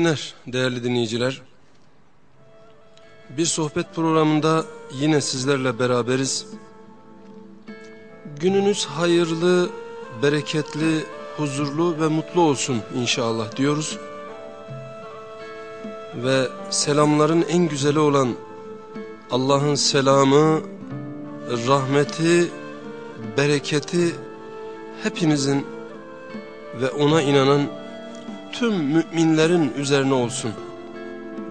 Günler değerli dinleyiciler. Bir sohbet programında yine sizlerle beraberiz. Gününüz hayırlı, bereketli, huzurlu ve mutlu olsun inşallah diyoruz. Ve selamların en güzeli olan Allah'ın selamı, rahmeti, bereketi hepinizin ve ona inanan tüm müminlerin üzerine olsun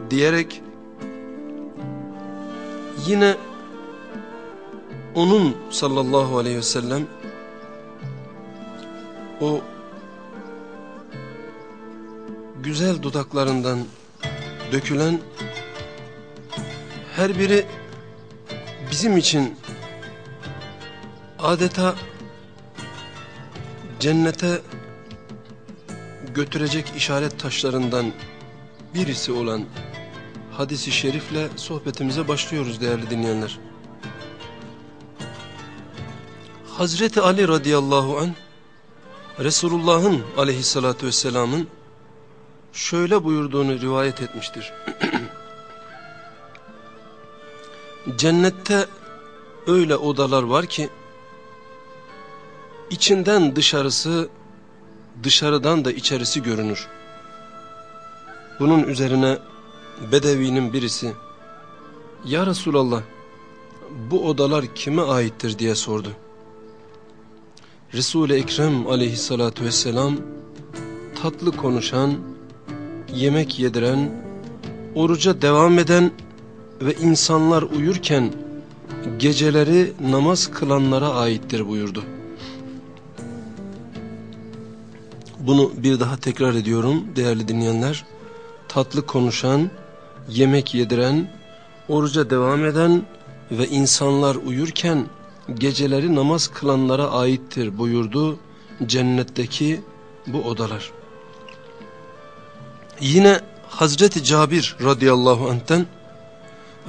diyerek yine onun sallallahu aleyhi ve sellem o güzel dudaklarından dökülen her biri bizim için adeta cennete götürecek işaret taşlarından birisi olan hadisi şerifle sohbetimize başlıyoruz değerli dinleyenler. Hazreti Ali radıyallahu an Resulullah'ın aleyhissalatü vesselamın şöyle buyurduğunu rivayet etmiştir. Cennette öyle odalar var ki içinden dışarısı dışarıdan da içerisi görünür. Bunun üzerine Bedevi'nin birisi Ya Resulallah bu odalar kime aittir diye sordu. Resul-i Ekrem aleyhissalatu vesselam tatlı konuşan, yemek yediren, oruca devam eden ve insanlar uyurken geceleri namaz kılanlara aittir buyurdu. Bunu bir daha tekrar ediyorum değerli dinleyenler. Tatlı konuşan, yemek yediren, oruca devam eden ve insanlar uyurken geceleri namaz kılanlara aittir buyurdu cennetteki bu odalar. Yine Hazreti Cabir radıyallahu anh'ten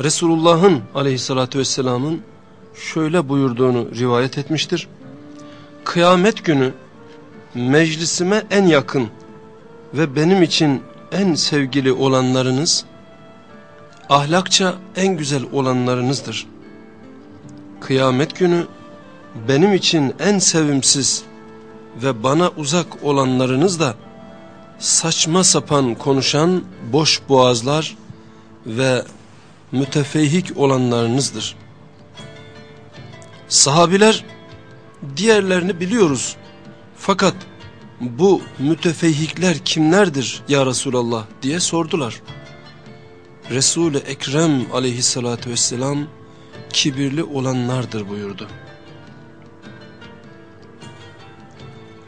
Resulullah'ın aleyhissalatü vesselamın şöyle buyurduğunu rivayet etmiştir. Kıyamet günü meclisime en yakın ve benim için en sevgili olanlarınız, ahlakça en güzel olanlarınızdır. Kıyamet günü benim için en sevimsiz ve bana uzak olanlarınız da saçma sapan konuşan boş boğazlar ve mütefeyhik olanlarınızdır. Sahabiler diğerlerini biliyoruz fakat bu mütefehhikler kimlerdir ya Resulallah diye sordular. Resul-i Ekrem aleyhissalatü vesselam kibirli olanlardır buyurdu.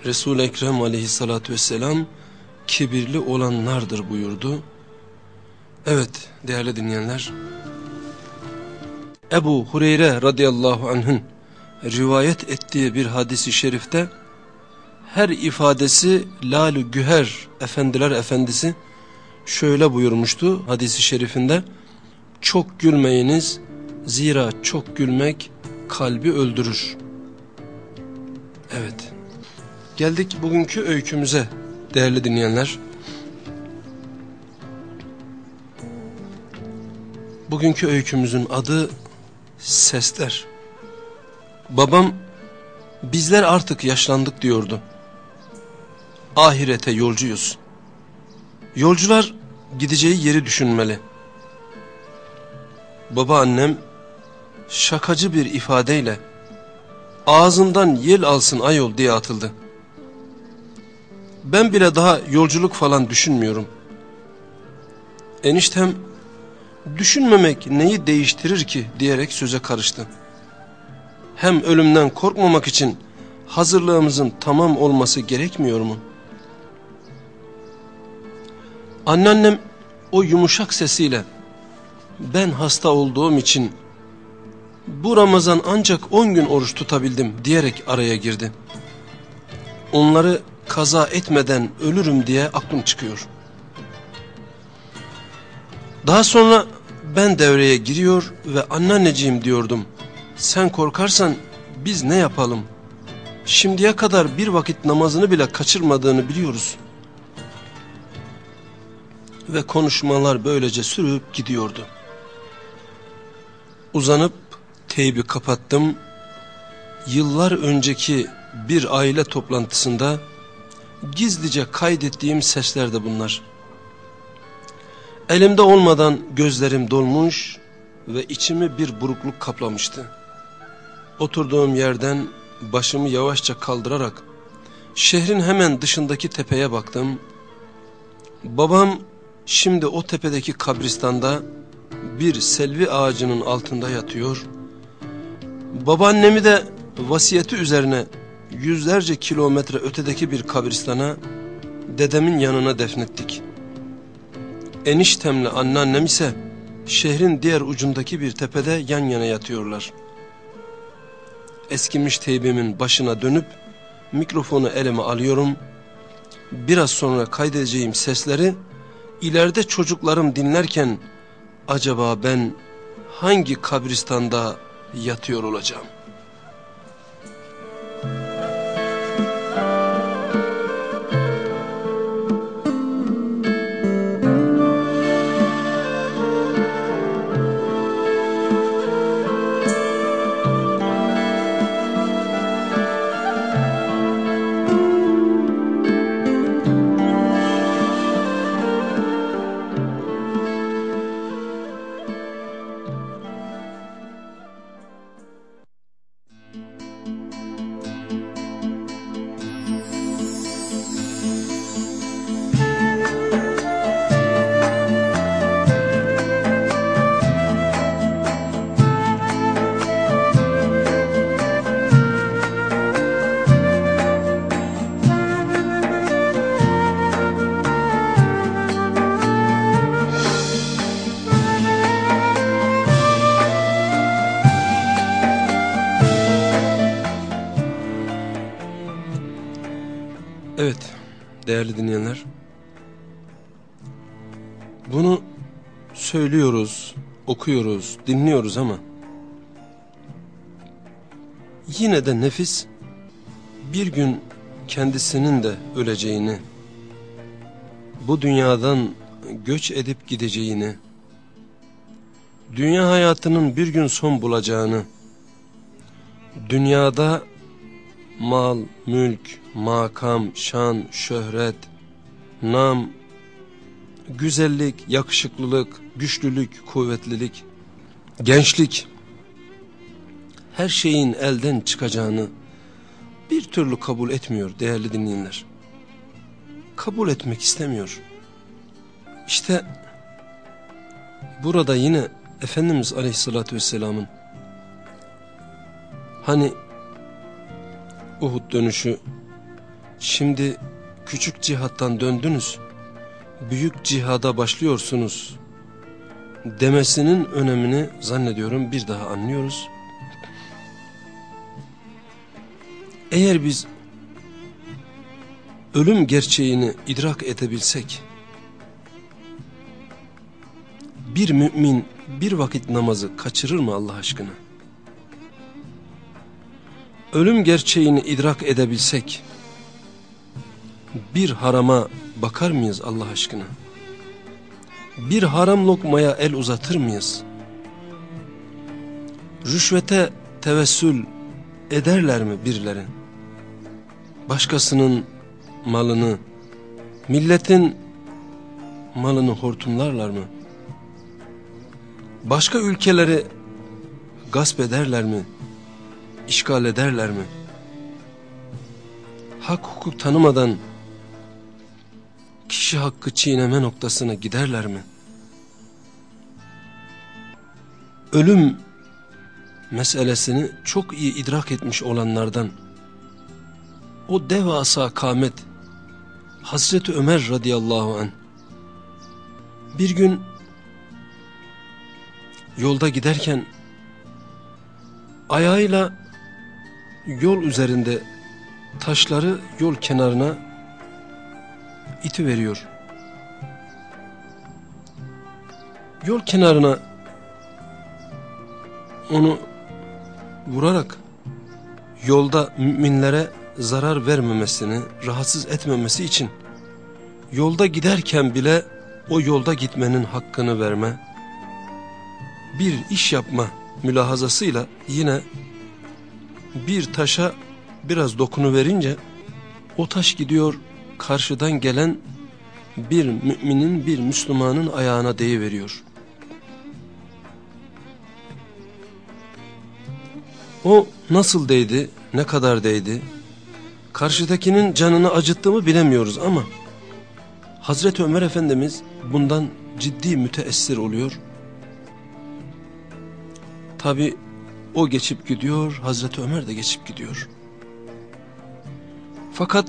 Resul-i Ekrem aleyhissalatü vesselam kibirli olanlardır buyurdu. Evet değerli dinleyenler. Ebu Hureyre radıyallahu anh'ın rivayet ettiği bir hadisi şerifte her ifadesi lalü güher efendiler efendisi şöyle buyurmuştu hadisi şerifinde. Çok gülmeyiniz zira çok gülmek kalbi öldürür. Evet geldik bugünkü öykümüze değerli dinleyenler. Bugünkü öykümüzün adı Sesler. Babam bizler artık yaşlandık diyordu ahirete yolcuyuz. Yolcular gideceği yeri düşünmeli. Babaannem şakacı bir ifadeyle ağzından yel alsın ayol diye atıldı. Ben bile daha yolculuk falan düşünmüyorum. Eniştem düşünmemek neyi değiştirir ki diyerek söze karıştı. Hem ölümden korkmamak için hazırlığımızın tamam olması gerekmiyor mu?'' Anneannem o yumuşak sesiyle ben hasta olduğum için bu Ramazan ancak on gün oruç tutabildim diyerek araya girdi. Onları kaza etmeden ölürüm diye aklım çıkıyor. Daha sonra ben devreye giriyor ve anneanneciğim diyordum. Sen korkarsan biz ne yapalım? Şimdiye kadar bir vakit namazını bile kaçırmadığını biliyoruz. Ve konuşmalar böylece sürüp gidiyordu. Uzanıp teybi kapattım. Yıllar önceki bir aile toplantısında gizlice kaydettiğim sesler de bunlar. Elimde olmadan gözlerim dolmuş ve içimi bir burukluk kaplamıştı. Oturduğum yerden başımı yavaşça kaldırarak şehrin hemen dışındaki tepeye baktım. Babam şimdi o tepedeki kabristanda bir selvi ağacının altında yatıyor. Babaannemi de vasiyeti üzerine yüzlerce kilometre ötedeki bir kabristana dedemin yanına defnettik. Eniştemle anneannem ise şehrin diğer ucundaki bir tepede yan yana yatıyorlar. Eskimiş teybimin başına dönüp mikrofonu elime alıyorum. Biraz sonra kaydedeceğim sesleri ileride çocuklarım dinlerken acaba ben hangi kabristanda yatıyor olacağım? Değerli dinleyenler. Bunu söylüyoruz, okuyoruz, dinliyoruz ama yine de nefis bir gün kendisinin de öleceğini, bu dünyadan göç edip gideceğini, dünya hayatının bir gün son bulacağını, dünyada mal, mülk, makam, şan, şöhret, nam, güzellik, yakışıklılık, güçlülük, kuvvetlilik, gençlik, her şeyin elden çıkacağını bir türlü kabul etmiyor değerli dinleyenler. Kabul etmek istemiyor. İşte burada yine Efendimiz Aleyhisselatü Vesselam'ın hani Uhud dönüşü Şimdi küçük cihattan döndünüz, büyük cihada başlıyorsunuz demesinin önemini zannediyorum bir daha anlıyoruz. Eğer biz ölüm gerçeğini idrak edebilsek, bir mümin bir vakit namazı kaçırır mı Allah aşkına? Ölüm gerçeğini idrak edebilsek, bir harama bakar mıyız Allah aşkına? Bir haram lokmaya el uzatır mıyız? Rüşvete tevessül ederler mi birileri? Başkasının malını, milletin malını hortumlarlar mı? Başka ülkeleri gasp ederler mi? İşgal ederler mi? Hak hukuk tanımadan kişi hakkı çiğneme noktasına giderler mi? Ölüm meselesini çok iyi idrak etmiş olanlardan o devasa kamet Hazreti Ömer radıyallahu an bir gün yolda giderken ayağıyla yol üzerinde taşları yol kenarına iti veriyor. Yol kenarına onu vurarak yolda müminlere zarar vermemesini, rahatsız etmemesi için yolda giderken bile o yolda gitmenin hakkını verme, bir iş yapma mülahazasıyla yine bir taşa biraz dokunu verince o taş gidiyor karşıdan gelen bir müminin bir Müslümanın ayağına deyiveriyor. O nasıl değdi, ne kadar değdi, karşıdakinin canını acıttı mı bilemiyoruz ama Hazreti Ömer Efendimiz bundan ciddi müteessir oluyor. Tabi o geçip gidiyor, Hazreti Ömer de geçip gidiyor. Fakat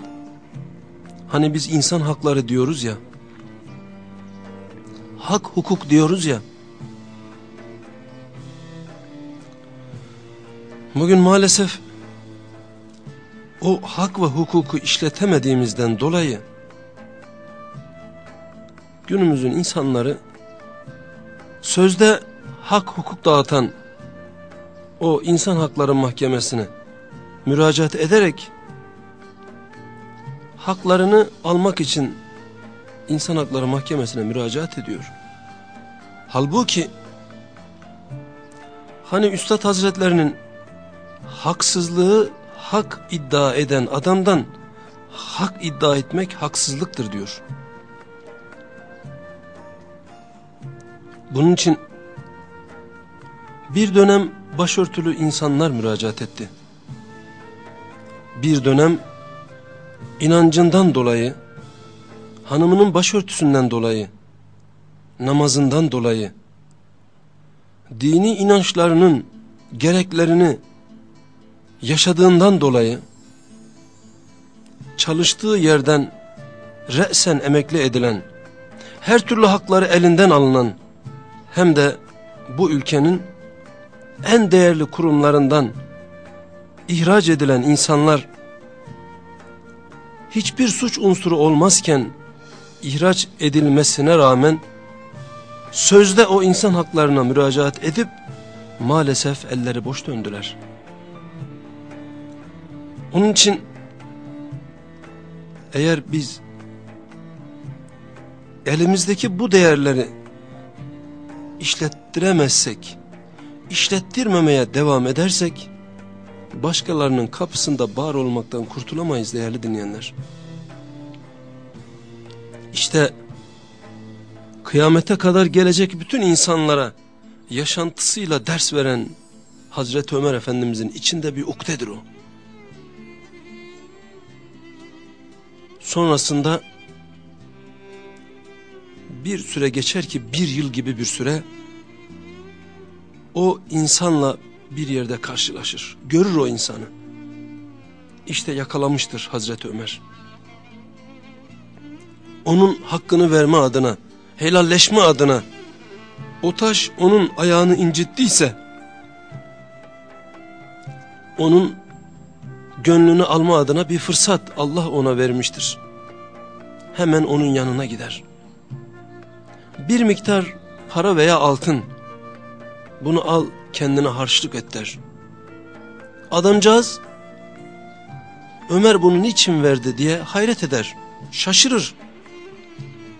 hani biz insan hakları diyoruz ya, hak hukuk diyoruz ya, bugün maalesef o hak ve hukuku işletemediğimizden dolayı günümüzün insanları sözde hak hukuk dağıtan o insan hakları mahkemesine müracaat ederek haklarını almak için insan hakları mahkemesine müracaat ediyor. Halbuki hani Üstad Hazretlerinin haksızlığı hak iddia eden adamdan hak iddia etmek haksızlıktır diyor. Bunun için bir dönem başörtülü insanlar müracaat etti. Bir dönem inancından dolayı, hanımının başörtüsünden dolayı, namazından dolayı, dini inançlarının gereklerini yaşadığından dolayı, çalıştığı yerden re'sen emekli edilen, her türlü hakları elinden alınan, hem de bu ülkenin en değerli kurumlarından ihraç edilen insanlar hiçbir suç unsuru olmazken ihraç edilmesine rağmen sözde o insan haklarına müracaat edip maalesef elleri boş döndüler. Onun için eğer biz elimizdeki bu değerleri işlettiremezsek, işlettirmemeye devam edersek, başkalarının kapısında bağır olmaktan kurtulamayız değerli dinleyenler. İşte kıyamete kadar gelecek bütün insanlara yaşantısıyla ders veren Hazreti Ömer Efendimizin içinde bir ukdedir o. Sonrasında bir süre geçer ki bir yıl gibi bir süre o insanla bir yerde karşılaşır. Görür o insanı. İşte yakalamıştır Hazreti Ömer. Onun hakkını verme adına, helalleşme adına o taş onun ayağını incittiyse onun gönlünü alma adına bir fırsat Allah ona vermiştir. Hemen onun yanına gider. Bir miktar para veya altın bunu al kendine harçlık et der. Adamcağız Ömer bunu niçin verdi diye hayret eder, şaşırır.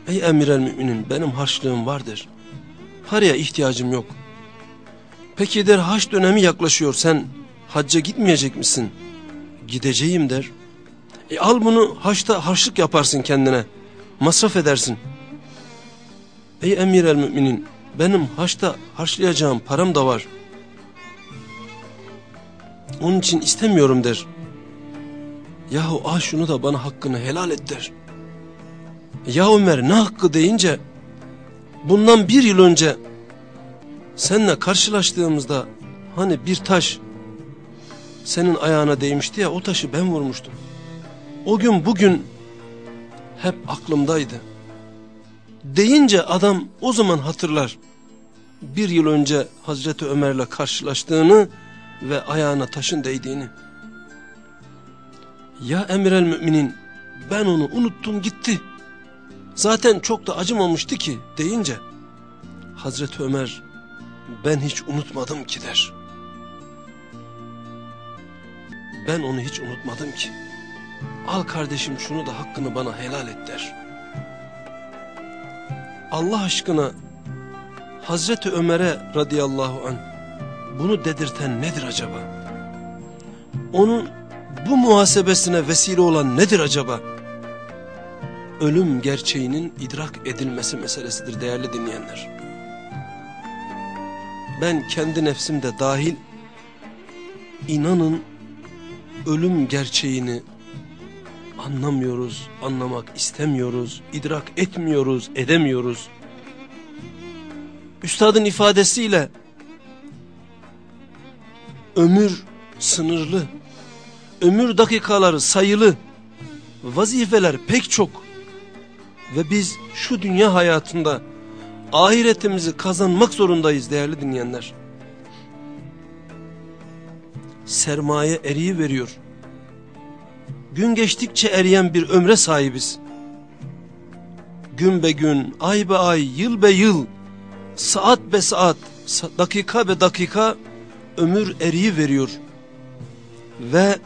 Ey emir el müminin benim harçlığım vardır. Paraya ihtiyacım yok. Peki der haç dönemi yaklaşıyor sen hacca gitmeyecek misin? Gideceğim der. E al bunu haçta harçlık yaparsın kendine. Masraf edersin. Ey emir el müminin benim haçta harçlayacağım param da var. Onun için istemiyorum der. Yahu al şunu da bana hakkını helal et der. Ya Ömer ne hakkı deyince bundan bir yıl önce seninle karşılaştığımızda hani bir taş senin ayağına değmişti ya o taşı ben vurmuştum. O gün bugün hep aklımdaydı. Deyince adam o zaman hatırlar. Bir yıl önce Hazreti Ömer'le karşılaştığını ve ayağına taşın değdiğini. Ya emir el müminin ben onu unuttum gitti. Zaten çok da acımamıştı ki deyince Hazreti Ömer ben hiç unutmadım ki der. Ben onu hiç unutmadım ki. Al kardeşim şunu da hakkını bana helal et der. Allah aşkına Hazreti Ömer'e radıyallahu an bunu dedirten nedir acaba? Onun bu muhasebesine vesile olan nedir acaba? Ölüm gerçeğinin idrak edilmesi meselesidir değerli dinleyenler. Ben kendi nefsimde dahil inanın ölüm gerçeğini anlamıyoruz, anlamak istemiyoruz, idrak etmiyoruz, edemiyoruz. Üstadın ifadesiyle ömür sınırlı, ömür dakikaları sayılı, vazifeler pek çok ve biz şu dünya hayatında ahiretimizi kazanmak zorundayız değerli dinleyenler. Sermaye eriyi veriyor. Gün geçtikçe eriyen bir ömre sahibiz. Gün be gün, ay be ay, yıl be yıl, saat be saat, dakika be dakika ömür eriyi veriyor. Ve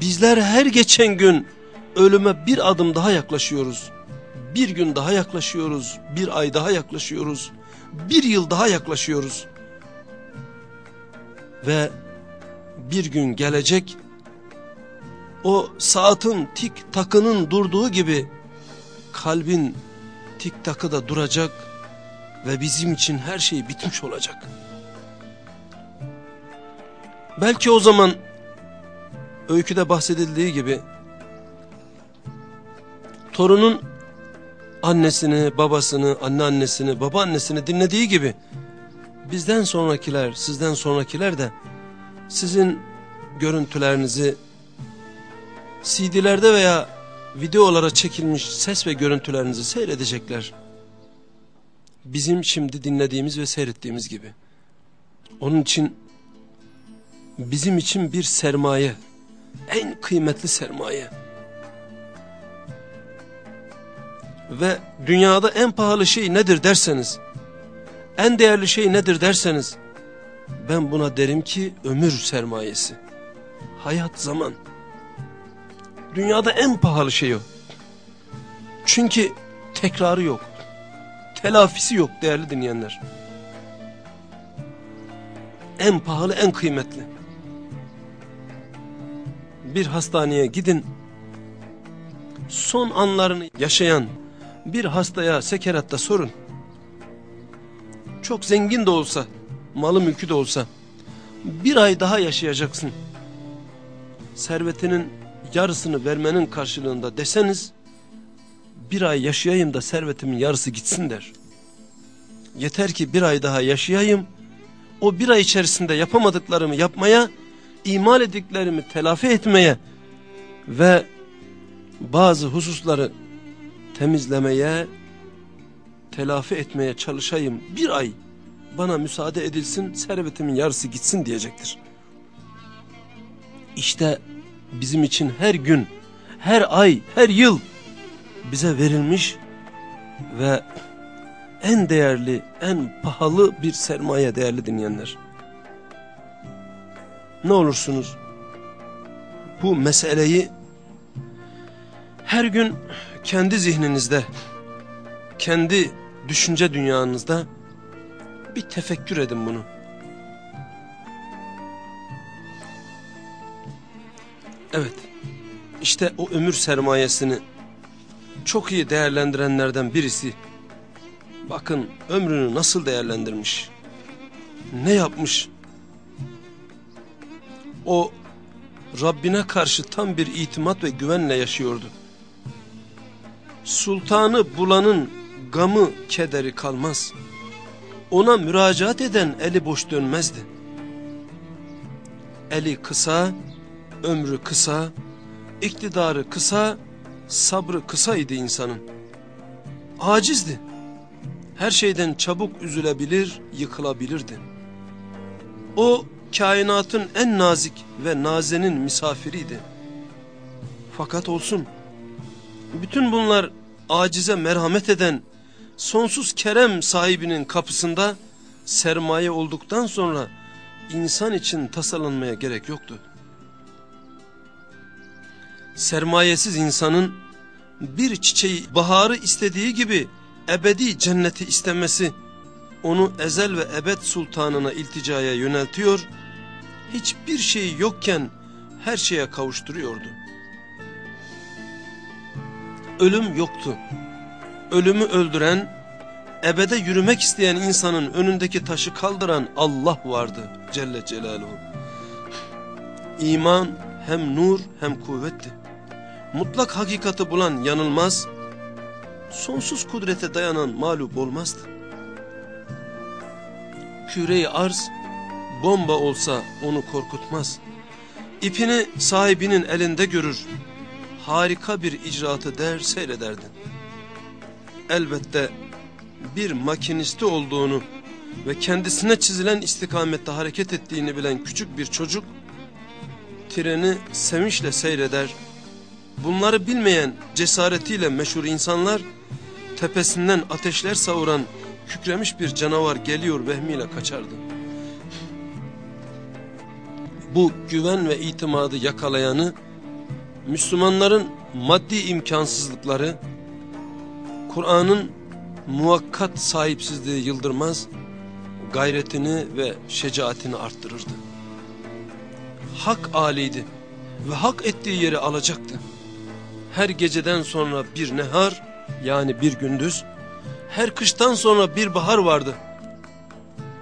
bizler her geçen gün ölüme bir adım daha yaklaşıyoruz. Bir gün daha yaklaşıyoruz, bir ay daha yaklaşıyoruz, bir yıl daha yaklaşıyoruz. Ve bir gün gelecek, o saatin tik takının durduğu gibi kalbin tik takı da duracak ve bizim için her şey bitmiş olacak. Belki o zaman öyküde bahsedildiği gibi torunun annesini, babasını, anneannesini, babaannesini dinlediği gibi bizden sonrakiler, sizden sonrakiler de sizin görüntülerinizi CD'lerde veya videolara çekilmiş ses ve görüntülerinizi seyredecekler. Bizim şimdi dinlediğimiz ve seyrettiğimiz gibi. Onun için bizim için bir sermaye, en kıymetli sermaye. Ve dünyada en pahalı şey nedir derseniz, en değerli şey nedir derseniz, ben buna derim ki ömür sermayesi. Hayat zaman. Dünyada en pahalı şey o. Çünkü tekrarı yok. Telafisi yok değerli dinleyenler. En pahalı en kıymetli. Bir hastaneye gidin. Son anlarını yaşayan bir hastaya sekeratta sorun. Çok zengin de olsa, malı mülkü de olsa bir ay daha yaşayacaksın. Servetinin yarısını vermenin karşılığında deseniz bir ay yaşayayım da servetimin yarısı gitsin der. Yeter ki bir ay daha yaşayayım, o bir ay içerisinde yapamadıklarımı yapmaya, imal ettiklerimi telafi etmeye ve bazı hususları temizlemeye, telafi etmeye çalışayım bir ay bana müsaade edilsin servetimin yarısı gitsin diyecektir. İşte bizim için her gün, her ay, her yıl bize verilmiş ve en değerli, en pahalı bir sermaye değerli dinleyenler. Ne olursunuz bu meseleyi her gün kendi zihninizde, kendi düşünce dünyanızda bir tefekkür edin bunu. Evet, işte o ömür sermayesini çok iyi değerlendirenlerden birisi. Bakın ömrünü nasıl değerlendirmiş, ne yapmış. O Rabbine karşı tam bir itimat ve güvenle yaşıyordu. Sultanı bulanın gamı, kederi kalmaz. Ona müracaat eden eli boş dönmezdi. Eli kısa, ömrü kısa, iktidarı kısa, sabrı kısaydı insanın. Acizdi. Her şeyden çabuk üzülebilir, yıkılabilirdi. O kainatın en nazik ve nazenin misafiriydi. Fakat olsun, bütün bunlar acize merhamet eden, sonsuz kerem sahibinin kapısında sermaye olduktan sonra insan için tasalanmaya gerek yoktu sermayesiz insanın bir çiçeği baharı istediği gibi ebedi cenneti istemesi onu ezel ve ebed sultanına ilticaya yöneltiyor, hiçbir şeyi yokken her şeye kavuşturuyordu. Ölüm yoktu. Ölümü öldüren, ebede yürümek isteyen insanın önündeki taşı kaldıran Allah vardı Celle Celaluhu. İman hem nur hem kuvvetti. Mutlak hakikati bulan yanılmaz, sonsuz kudrete dayanan mağlup olmazdı. Küre-i arz bomba olsa onu korkutmaz. İpini sahibinin elinde görür, harika bir icraatı der seyrederdin. Elbette bir makinisti olduğunu ve kendisine çizilen istikamette hareket ettiğini bilen küçük bir çocuk, treni sevinçle seyreder, bunları bilmeyen cesaretiyle meşhur insanlar, tepesinden ateşler savuran kükremiş bir canavar geliyor vehmiyle kaçardı. Bu güven ve itimadı yakalayanı, Müslümanların maddi imkansızlıkları, Kur'an'ın muvakkat sahipsizliği yıldırmaz, gayretini ve şecaatini arttırırdı. Hak aliydi ve hak ettiği yeri alacaktı. Her geceden sonra bir nehar yani bir gündüz, her kıştan sonra bir bahar vardı.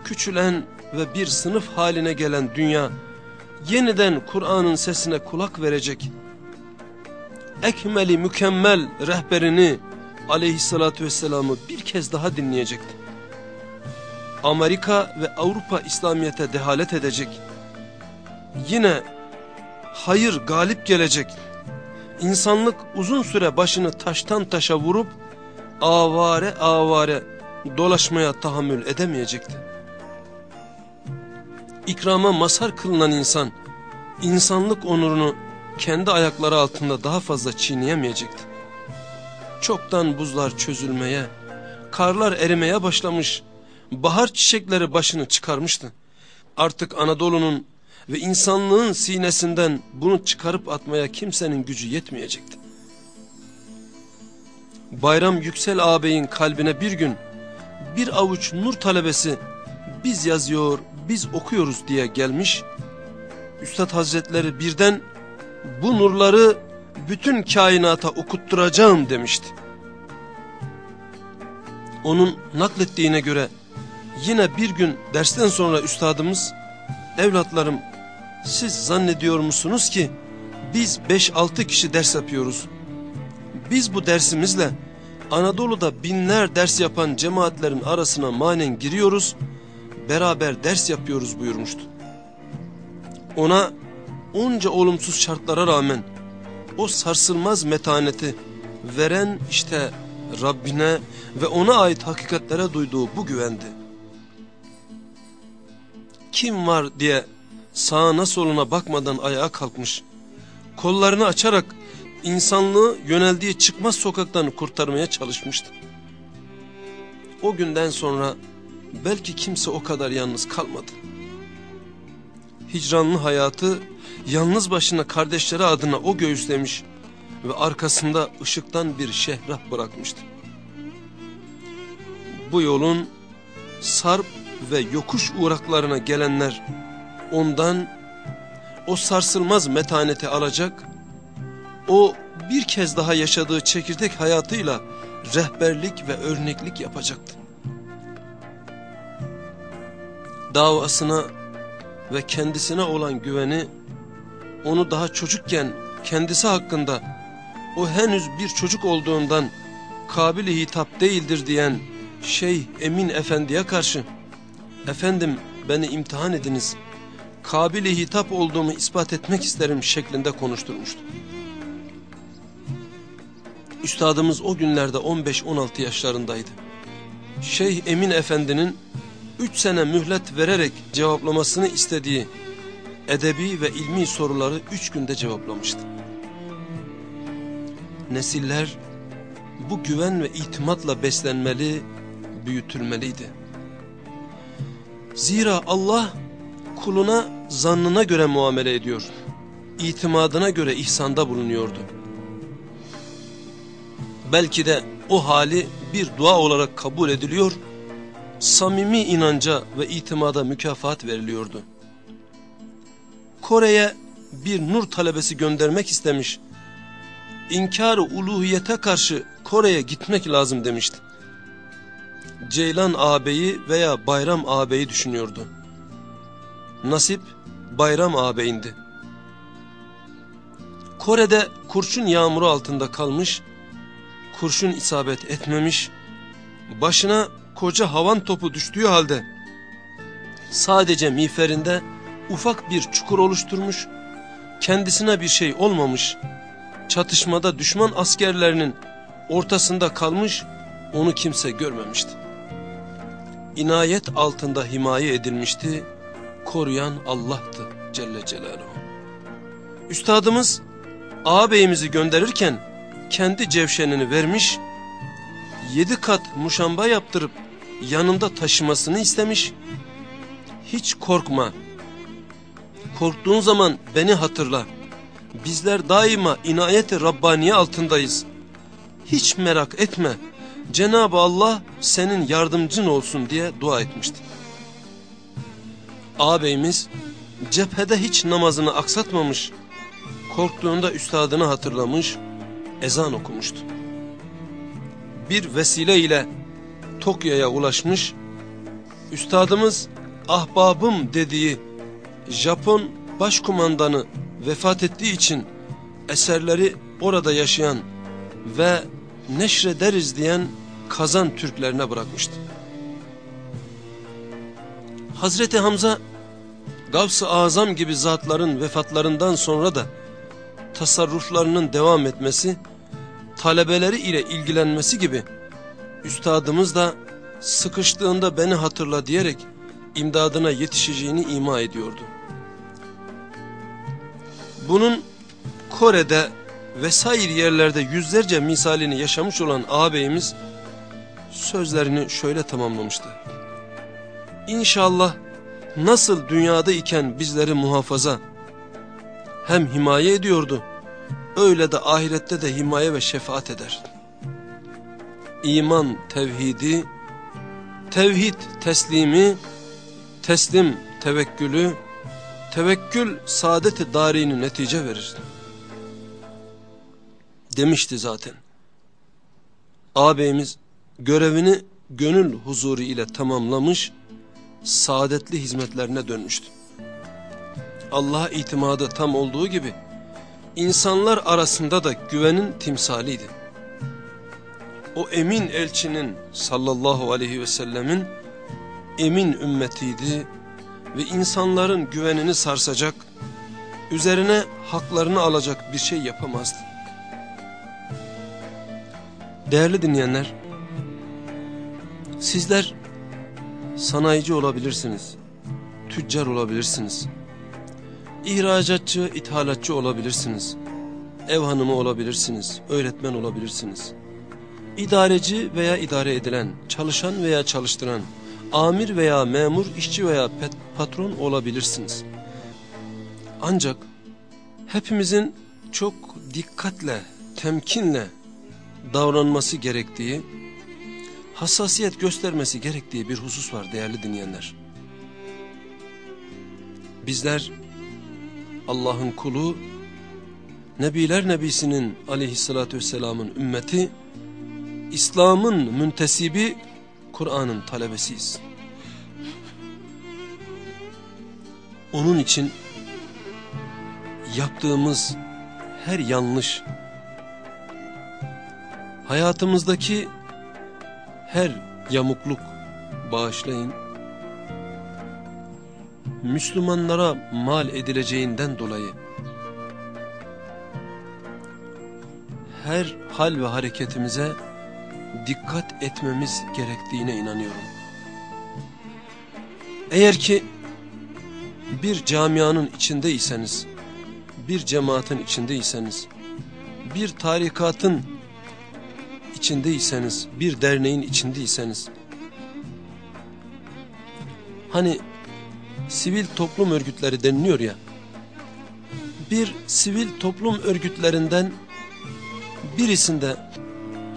Küçülen ve bir sınıf haline gelen dünya, yeniden Kur'an'ın sesine kulak verecek. Ekmeli mükemmel rehberini aleyhissalatü vesselam'ı bir kez daha dinleyecekti. Amerika ve Avrupa İslamiyet'e dehalet edecek. Yine hayır galip gelecek. İnsanlık uzun süre başını taştan taşa vurup avare avare dolaşmaya tahammül edemeyecekti. İkrama mazhar kılınan insan, insanlık onurunu kendi ayakları altında daha fazla çiğneyemeyecekti. Çoktan buzlar çözülmeye, karlar erimeye başlamış, bahar çiçekleri başını çıkarmıştı. Artık Anadolu'nun ve insanlığın sinesinden bunu çıkarıp atmaya kimsenin gücü yetmeyecekti. Bayram Yüksel ağabeyin kalbine bir gün bir avuç nur talebesi biz yazıyor, biz okuyoruz diye gelmiş. Üstad Hazretleri birden bu nurları bütün kainata okutturacağım demişti. Onun naklettiğine göre yine bir gün dersten sonra üstadımız evlatlarım siz zannediyor musunuz ki biz 5-6 kişi ders yapıyoruz. Biz bu dersimizle Anadolu'da binler ders yapan cemaatlerin arasına manen giriyoruz, beraber ders yapıyoruz buyurmuştu. Ona onca olumsuz şartlara rağmen o sarsılmaz metaneti veren işte Rabbine ve ona ait hakikatlere duyduğu bu güvendi. Kim var diye sağına soluna bakmadan ayağa kalkmış, kollarını açarak insanlığı yöneldiği çıkmaz sokaktan kurtarmaya çalışmıştı. O günden sonra belki kimse o kadar yalnız kalmadı. Hicranlı hayatı yalnız başına kardeşleri adına o göğüslemiş ve arkasında ışıktan bir şehrah bırakmıştı. Bu yolun sarp ve yokuş uğraklarına gelenler ondan o sarsılmaz metaneti alacak, o bir kez daha yaşadığı çekirdek hayatıyla rehberlik ve örneklik yapacaktı. Davasına ve kendisine olan güveni onu daha çocukken kendisi hakkında o henüz bir çocuk olduğundan kabili hitap değildir diyen Şeyh Emin Efendi'ye karşı efendim beni imtihan ediniz kabili hitap olduğumu ispat etmek isterim şeklinde konuşturmuştu. Üstadımız o günlerde 15-16 yaşlarındaydı. Şeyh Emin Efendi'nin 3 sene mühlet vererek cevaplamasını istediği edebi ve ilmi soruları 3 günde cevaplamıştı. Nesiller bu güven ve itimatla beslenmeli, büyütülmeliydi. Zira Allah kuluna zannına göre muamele ediyor. İtimadına göre ihsanda bulunuyordu. Belki de o hali bir dua olarak kabul ediliyor, samimi inanca ve itimada mükafat veriliyordu. Kore'ye bir nur talebesi göndermek istemiş. İnkar-ı uluhiyete karşı Kore'ye gitmek lazım demişti. Ceylan ağabeyi veya Bayram ağabeyi düşünüyordu. Nasip Bayram ağabeyindi. Kore'de kurşun yağmuru altında kalmış, kurşun isabet etmemiş, başına koca havan topu düştüğü halde sadece miğferinde ufak bir çukur oluşturmuş, kendisine bir şey olmamış, çatışmada düşman askerlerinin ortasında kalmış, onu kimse görmemişti. İnayet altında himaye edilmişti, koruyan Allah'tı Celle Celaluhu. Üstadımız ağabeyimizi gönderirken kendi cevşenini vermiş, yedi kat muşamba yaptırıp yanında taşımasını istemiş. Hiç korkma, korktuğun zaman beni hatırla. Bizler daima inayeti Rabbaniye altındayız. Hiç merak etme, Cenab-ı Allah senin yardımcın olsun diye dua etmişti. Ağabeyimiz cephede hiç namazını aksatmamış, korktuğunda üstadını hatırlamış, ezan okumuştu. Bir vesile ile Tokyo'ya ulaşmış, üstadımız ahbabım dediği Japon başkumandanı vefat ettiği için eserleri orada yaşayan ve neşrederiz diyen kazan Türklerine bırakmıştı. Hazreti Hamza Gavs-ı Azam gibi zatların vefatlarından sonra da tasarruflarının devam etmesi, talebeleri ile ilgilenmesi gibi üstadımız da sıkıştığında beni hatırla diyerek imdadına yetişeceğini ima ediyordu. Bunun Kore'de vesaire yerlerde yüzlerce misalini yaşamış olan ağabeyimiz sözlerini şöyle tamamlamıştı. İnşallah nasıl dünyada iken bizleri muhafaza hem himaye ediyordu öyle de ahirette de himaye ve şefaat eder. İman tevhidi, tevhid teslimi, teslim tevekkülü, tevekkül saadet-i darini netice verir. Demişti zaten. Ağabeyimiz görevini gönül huzuru ile tamamlamış, saadetli hizmetlerine dönmüştü. Allah'a itimadı tam olduğu gibi, insanlar arasında da güvenin timsaliydi. O emin elçinin sallallahu aleyhi ve sellemin emin ümmetiydi ve insanların güvenini sarsacak, üzerine haklarını alacak bir şey yapamazdı. Değerli dinleyenler, sizler sanayici olabilirsiniz, tüccar olabilirsiniz, ihracatçı, ithalatçı olabilirsiniz, ev hanımı olabilirsiniz, öğretmen olabilirsiniz, idareci veya idare edilen, çalışan veya çalıştıran, amir veya memur, işçi veya patron olabilirsiniz. Ancak hepimizin çok dikkatle, temkinle davranması gerektiği, hassasiyet göstermesi gerektiği bir husus var değerli dinleyenler. Bizler Allah'ın kulu, Nebiler Nebisi'nin aleyhissalatü vesselamın ümmeti, İslam'ın müntesibi, Kur'an'ın talebesiyiz. Onun için yaptığımız her yanlış, hayatımızdaki her yamukluk bağışlayın, Müslümanlara mal edileceğinden dolayı her hal ve hareketimize dikkat etmemiz gerektiğine inanıyorum. Eğer ki bir camianın içindeyseniz, bir cemaatin içindeyseniz, bir tarikatın içindeyseniz, bir derneğin içindeyseniz, hani sivil toplum örgütleri deniliyor ya, bir sivil toplum örgütlerinden birisinde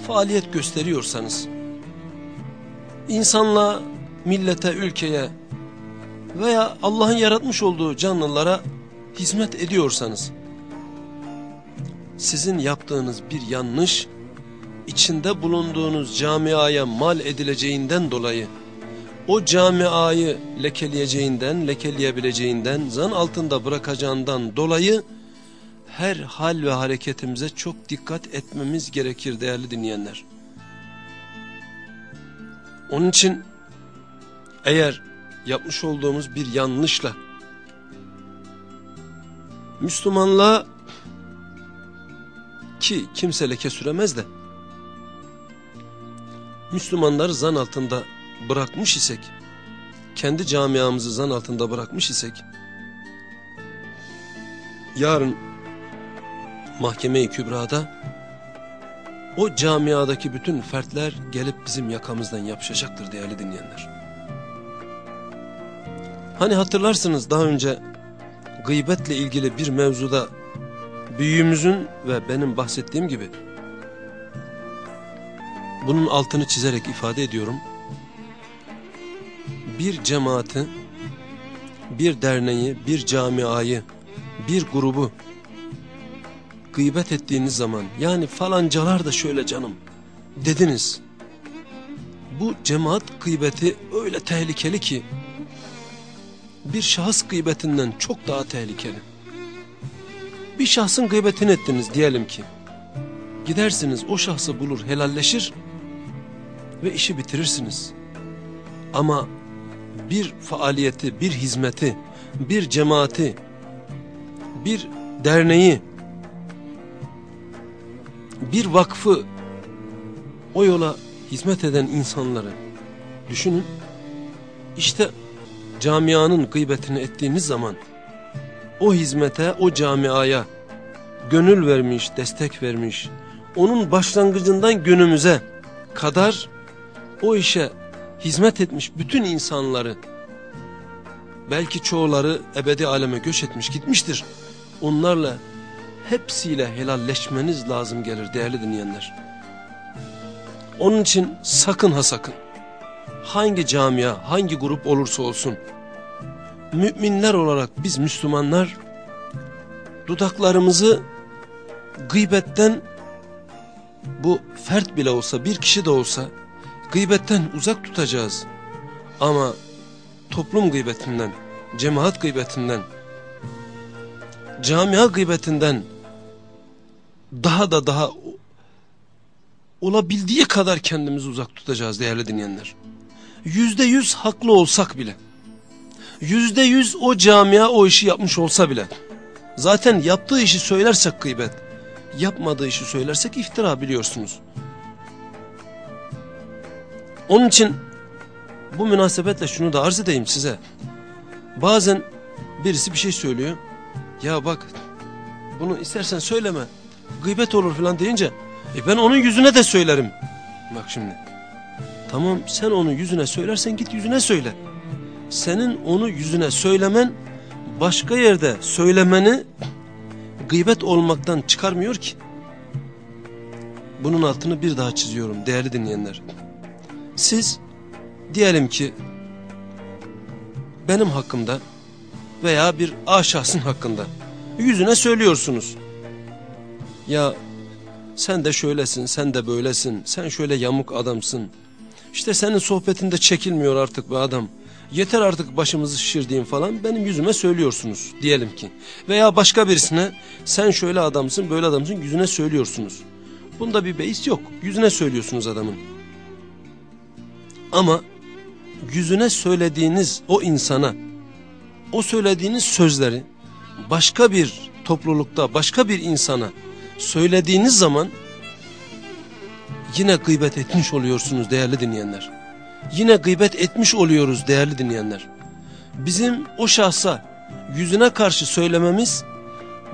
faaliyet gösteriyorsanız insanla, millete, ülkeye veya Allah'ın yaratmış olduğu canlılara hizmet ediyorsanız sizin yaptığınız bir yanlış içinde bulunduğunuz camiaya mal edileceğinden dolayı o camiayı lekeleyeceğinden, lekeleyebileceğinden, zan altında bırakacağından dolayı her hal ve hareketimize çok dikkat etmemiz gerekir değerli dinleyenler. Onun için eğer yapmış olduğumuz bir yanlışla Müslümanlığa ki kimse leke süremez de Müslümanları zan altında bırakmış isek kendi camiamızı zan altında bırakmış isek yarın mahkeme-i kübrada o camiadaki bütün fertler gelip bizim yakamızdan yapışacaktır değerli dinleyenler. Hani hatırlarsınız daha önce gıybetle ilgili bir mevzuda büyüğümüzün ve benim bahsettiğim gibi bunun altını çizerek ifade ediyorum. Bir cemaati, bir derneği, bir camiayı, bir grubu gıybet ettiğiniz zaman yani falancalar da şöyle canım dediniz. Bu cemaat gıybeti öyle tehlikeli ki bir şahıs gıybetinden çok daha tehlikeli. Bir şahsın gıybetini ettiniz diyelim ki. Gidersiniz o şahsı bulur helalleşir ve işi bitirirsiniz. Ama bir faaliyeti, bir hizmeti, bir cemaati, bir derneği, bir vakfı o yola hizmet eden insanları düşünün. İşte camianın gıybetini ettiğiniz zaman o hizmete, o camiaya gönül vermiş, destek vermiş, onun başlangıcından günümüze kadar o işe hizmet etmiş bütün insanları, belki çoğuları ebedi aleme göç etmiş gitmiştir. Onlarla hepsiyle helalleşmeniz lazım gelir değerli dinleyenler. Onun için sakın ha sakın, hangi camia, hangi grup olursa olsun, müminler olarak biz Müslümanlar, dudaklarımızı gıybetten, bu fert bile olsa, bir kişi de olsa, gıybetten uzak tutacağız. Ama toplum gıybetinden, cemaat gıybetinden, camia gıybetinden daha da daha olabildiği kadar kendimizi uzak tutacağız değerli dinleyenler. Yüzde yüz haklı olsak bile, yüzde yüz o camia o işi yapmış olsa bile, zaten yaptığı işi söylersek gıybet, yapmadığı işi söylersek iftira biliyorsunuz. Onun için bu münasebetle şunu da arz edeyim size. Bazen birisi bir şey söylüyor. Ya bak bunu istersen söyleme. Gıybet olur falan deyince e ben onun yüzüne de söylerim. Bak şimdi. Tamam sen onun yüzüne söylersen git yüzüne söyle. Senin onu yüzüne söylemen başka yerde söylemeni gıybet olmaktan çıkarmıyor ki. Bunun altını bir daha çiziyorum değerli dinleyenler. Siz diyelim ki benim hakkımda veya bir A şahsın hakkında yüzüne söylüyorsunuz. Ya sen de şöylesin, sen de böylesin, sen şöyle yamuk adamsın. İşte senin sohbetinde çekilmiyor artık bu adam. Yeter artık başımızı şişirdiğin falan benim yüzüme söylüyorsunuz diyelim ki. Veya başka birisine sen şöyle adamsın böyle adamsın yüzüne söylüyorsunuz. Bunda bir beis yok yüzüne söylüyorsunuz adamın. Ama yüzüne söylediğiniz o insana, o söylediğiniz sözleri başka bir toplulukta, başka bir insana söylediğiniz zaman yine gıybet etmiş oluyorsunuz değerli dinleyenler. Yine gıybet etmiş oluyoruz değerli dinleyenler. Bizim o şahsa yüzüne karşı söylememiz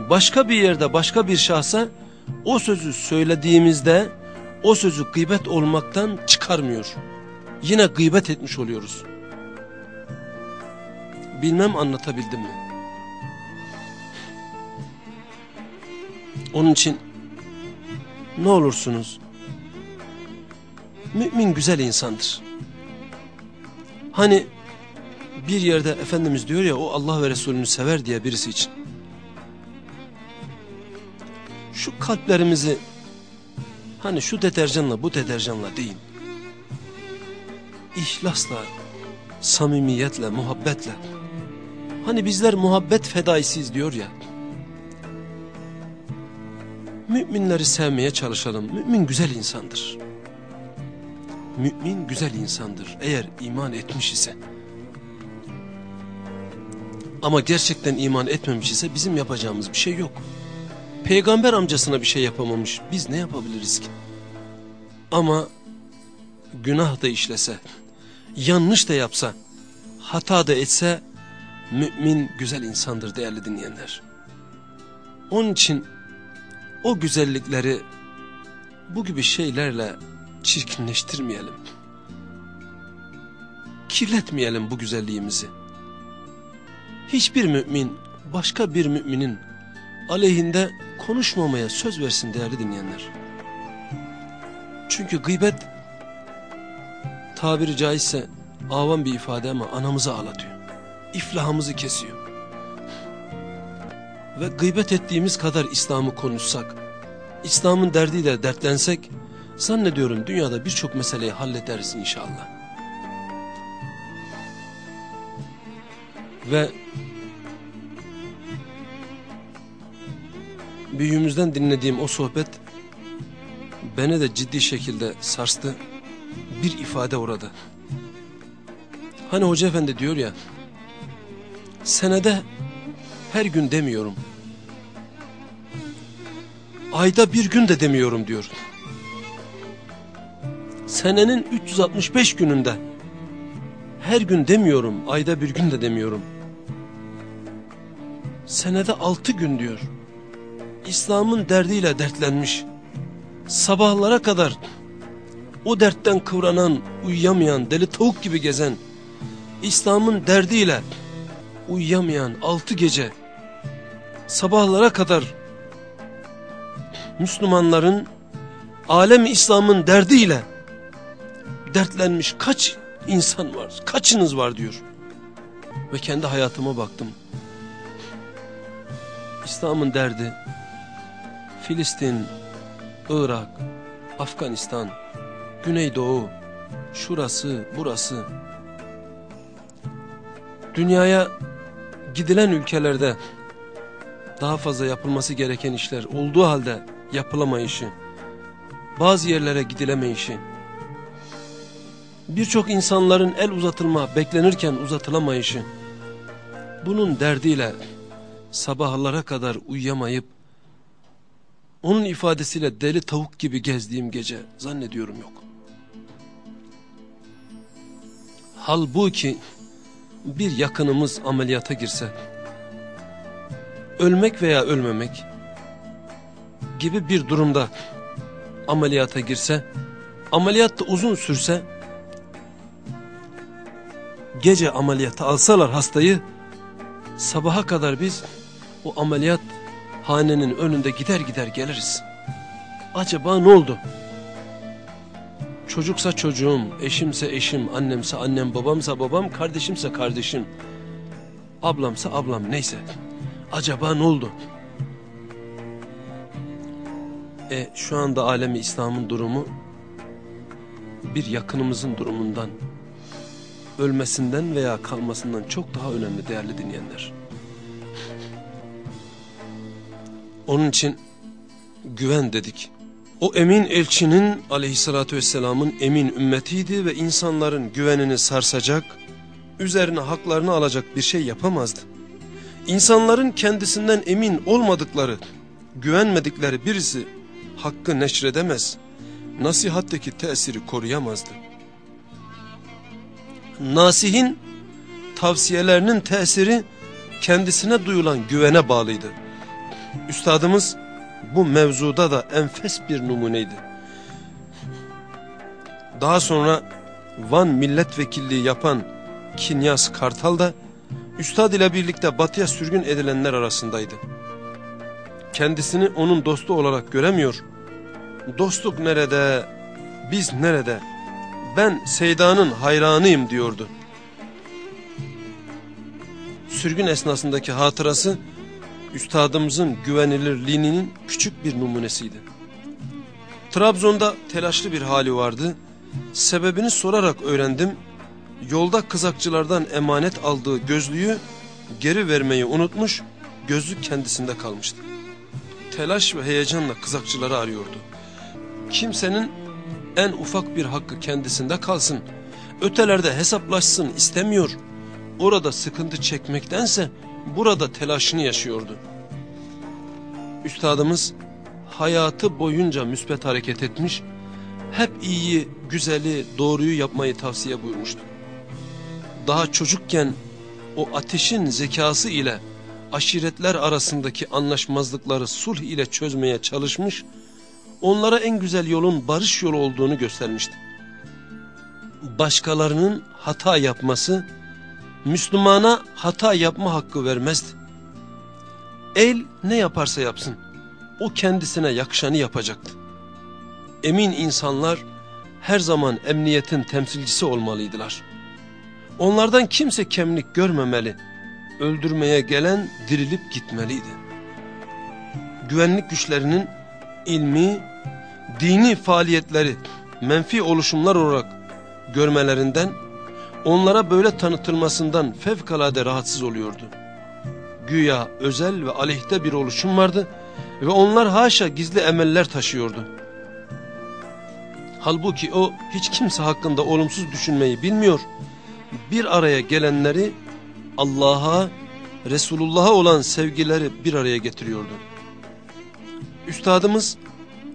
başka bir yerde başka bir şahsa o sözü söylediğimizde o sözü gıybet olmaktan çıkarmıyor yine gıybet etmiş oluyoruz. Bilmem anlatabildim mi? Onun için ne olursunuz mümin güzel insandır. Hani bir yerde Efendimiz diyor ya o Allah ve Resulünü sever diye birisi için. Şu kalplerimizi hani şu deterjanla bu deterjanla değil. İhlasla, samimiyetle, muhabbetle. Hani bizler muhabbet fedaisiyiz diyor ya. Müminleri sevmeye çalışalım. Mümin güzel insandır. Mümin güzel insandır eğer iman etmiş ise. Ama gerçekten iman etmemiş ise bizim yapacağımız bir şey yok. Peygamber amcasına bir şey yapamamış. Biz ne yapabiliriz ki? Ama günah da işlese, yanlış da yapsa, hata da etse mümin güzel insandır değerli dinleyenler. Onun için o güzellikleri bu gibi şeylerle çirkinleştirmeyelim. Kirletmeyelim bu güzelliğimizi. Hiçbir mümin başka bir müminin aleyhinde konuşmamaya söz versin değerli dinleyenler. Çünkü gıybet tabiri caizse avam bir ifade ama anamızı ağlatıyor. İflahımızı kesiyor. Ve gıybet ettiğimiz kadar İslam'ı konuşsak, İslam'ın derdiyle dertlensek, zannediyorum dünyada birçok meseleyi hallederiz inşallah. Ve büyüğümüzden dinlediğim o sohbet beni de ciddi şekilde sarstı. Bir ifade orada. Hani hoca efendi diyor ya, senede her gün demiyorum. Ayda bir gün de demiyorum diyor. Senenin 365 gününde her gün demiyorum, ayda bir gün de demiyorum. Senede altı gün diyor. İslam'ın derdiyle dertlenmiş. Sabahlara kadar o dertten kıvranan, uyuyamayan, deli tavuk gibi gezen, İslam'ın derdiyle uyuyamayan altı gece, sabahlara kadar Müslümanların alem İslam'ın derdiyle dertlenmiş kaç insan var, kaçınız var diyor. Ve kendi hayatıma baktım. İslam'ın derdi Filistin, Irak, Afganistan, Güneydoğu, şurası, burası. Dünyaya gidilen ülkelerde daha fazla yapılması gereken işler olduğu halde yapılamayışı, bazı yerlere gidilemeyişi, birçok insanların el uzatılma beklenirken uzatılamayışı, bunun derdiyle sabahlara kadar uyuyamayıp, onun ifadesiyle deli tavuk gibi gezdiğim gece zannediyorum yok. Halbuki bir yakınımız ameliyata girse, ölmek veya ölmemek gibi bir durumda ameliyata girse, ameliyat da uzun sürse, gece ameliyata alsalar hastayı, sabaha kadar biz o ameliyat hanenin önünde gider gider geliriz. Acaba ne oldu? Çocuksa çocuğum, eşimse eşim, annemse annem, babamsa babam, kardeşimse kardeşim, ablamsa ablam neyse. Acaba ne oldu? E şu anda alemi İslam'ın durumu bir yakınımızın durumundan, ölmesinden veya kalmasından çok daha önemli değerli dinleyenler. Onun için güven dedik. O emin elçinin aleyhissalatü vesselamın emin ümmetiydi ve insanların güvenini sarsacak, üzerine haklarını alacak bir şey yapamazdı. İnsanların kendisinden emin olmadıkları, güvenmedikleri birisi hakkı neşredemez, nasihatteki tesiri koruyamazdı. Nasihin tavsiyelerinin tesiri kendisine duyulan güvene bağlıydı. Üstadımız bu mevzuda da enfes bir numuneydi. Daha sonra Van milletvekilliği yapan Kinyas Kartal da Üstad ile birlikte batıya sürgün edilenler arasındaydı. Kendisini onun dostu olarak göremiyor. Dostluk nerede, biz nerede? Ben Seyda'nın hayranıyım diyordu. sürgün esnasındaki hatırası üstadımızın güvenilirliğinin küçük bir numunesiydi. Trabzon'da telaşlı bir hali vardı. Sebebini sorarak öğrendim. Yolda kızakçılardan emanet aldığı gözlüğü geri vermeyi unutmuş, gözlük kendisinde kalmıştı. Telaş ve heyecanla kızakçıları arıyordu. Kimsenin en ufak bir hakkı kendisinde kalsın, ötelerde hesaplaşsın istemiyor. Orada sıkıntı çekmektense burada telaşını yaşıyordu. Üstadımız hayatı boyunca müspet hareket etmiş, hep iyiyi, güzeli, doğruyu yapmayı tavsiye buyurmuştu. Daha çocukken o ateşin zekası ile aşiretler arasındaki anlaşmazlıkları sulh ile çözmeye çalışmış, onlara en güzel yolun barış yolu olduğunu göstermişti. Başkalarının hata yapması, Müslümana hata yapma hakkı vermezdi. El ne yaparsa yapsın, o kendisine yakışanı yapacaktı. Emin insanlar her zaman emniyetin temsilcisi olmalıydılar. Onlardan kimse kemlik görmemeli, öldürmeye gelen dirilip gitmeliydi. Güvenlik güçlerinin ilmi, dini faaliyetleri menfi oluşumlar olarak görmelerinden, onlara böyle tanıtılmasından fevkalade rahatsız oluyordu. Güya özel ve aleyhte bir oluşum vardı ve onlar haşa gizli emeller taşıyordu. Halbuki o hiç kimse hakkında olumsuz düşünmeyi bilmiyor, bir araya gelenleri Allah'a, Resulullah'a olan sevgileri bir araya getiriyordu. Üstadımız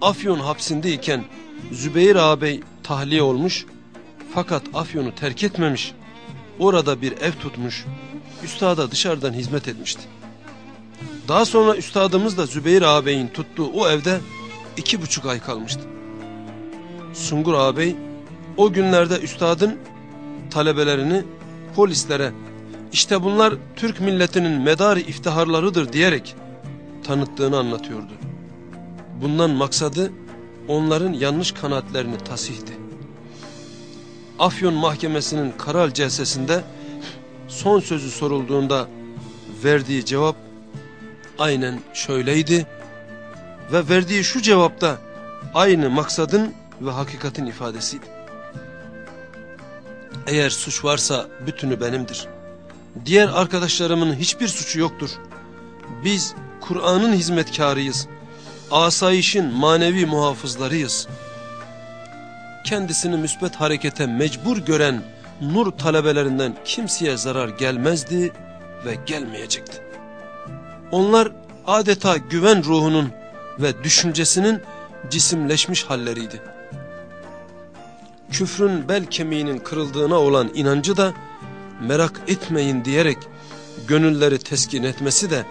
Afyon hapsindeyken Zübeyir ağabey tahliye olmuş fakat Afyon'u terk etmemiş. Orada bir ev tutmuş. Üstada dışarıdan hizmet etmişti. Daha sonra üstadımız da Zübeyir ağabeyin tuttuğu o evde iki buçuk ay kalmıştı. Sungur ağabey o günlerde üstadın talebelerini polislere işte bunlar Türk milletinin medarı iftiharlarıdır diyerek tanıttığını anlatıyordu. Bundan maksadı onların yanlış kanaatlerini tasihti. Afyon mahkemesinin karar celsesinde son sözü sorulduğunda verdiği cevap aynen şöyleydi ve verdiği şu cevapta aynı maksadın ve hakikatin ifadesiydi. Eğer suç varsa bütünü benimdir. Diğer arkadaşlarımın hiçbir suçu yoktur. Biz Kur'an'ın hizmetkarıyız. Asayişin manevi muhafızlarıyız. Kendisini müsbet harekete mecbur gören nur talebelerinden kimseye zarar gelmezdi ve gelmeyecekti. Onlar adeta güven ruhunun ve düşüncesinin cisimleşmiş halleriydi. Küfrün bel kemiğinin kırıldığına olan inancı da merak etmeyin diyerek gönülleri teskin etmesi de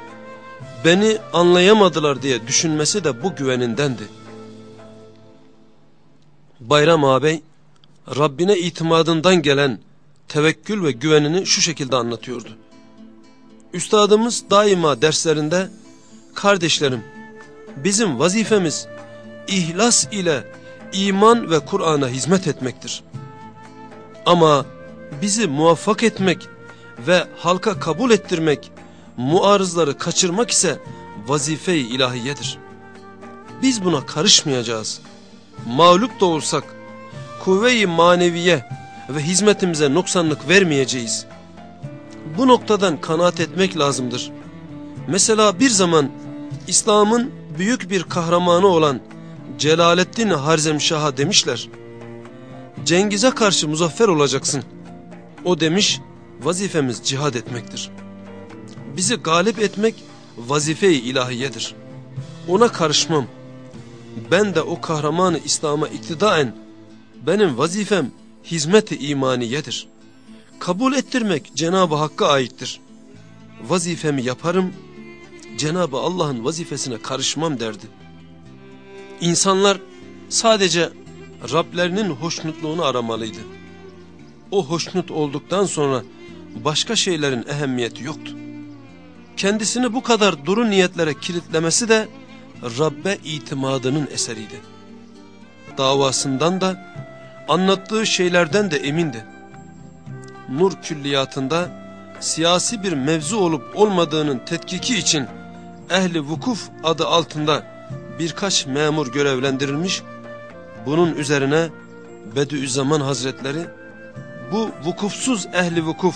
beni anlayamadılar diye düşünmesi de bu güvenindendi. Bayram ağabey Rabbine itimadından gelen tevekkül ve güvenini şu şekilde anlatıyordu. Üstadımız daima derslerinde kardeşlerim bizim vazifemiz ihlas ile iman ve Kur'an'a hizmet etmektir. Ama bizi muvaffak etmek ve halka kabul ettirmek, muarızları kaçırmak ise vazife-i ilahiyedir. Biz buna karışmayacağız. Mağlup da olsak kuvve-i maneviye ve hizmetimize noksanlık vermeyeceğiz. Bu noktadan kanaat etmek lazımdır. Mesela bir zaman İslam'ın büyük bir kahramanı olan Celaleddin Harzemşah'a demişler. Cengiz'e karşı muzaffer olacaksın. O demiş vazifemiz cihad etmektir. Bizi galip etmek vazife-i ilahiyedir. Ona karışmam. Ben de o kahramanı İslam'a iktidaen benim vazifem hizmet-i imaniyedir. Kabul ettirmek Cenab-ı Hakk'a aittir. Vazifemi yaparım, Cenab-ı Allah'ın vazifesine karışmam derdi. İnsanlar sadece Rablerinin hoşnutluğunu aramalıydı. O hoşnut olduktan sonra başka şeylerin ehemmiyeti yoktu. Kendisini bu kadar duru niyetlere kilitlemesi de Rabbe itimadının eseriydi. Davasından da anlattığı şeylerden de emindi. Nur külliyatında siyasi bir mevzu olup olmadığının tetkiki için ehli vukuf adı altında birkaç memur görevlendirilmiş. Bunun üzerine Bediüzzaman Hazretleri bu vukufsuz ehli vukuf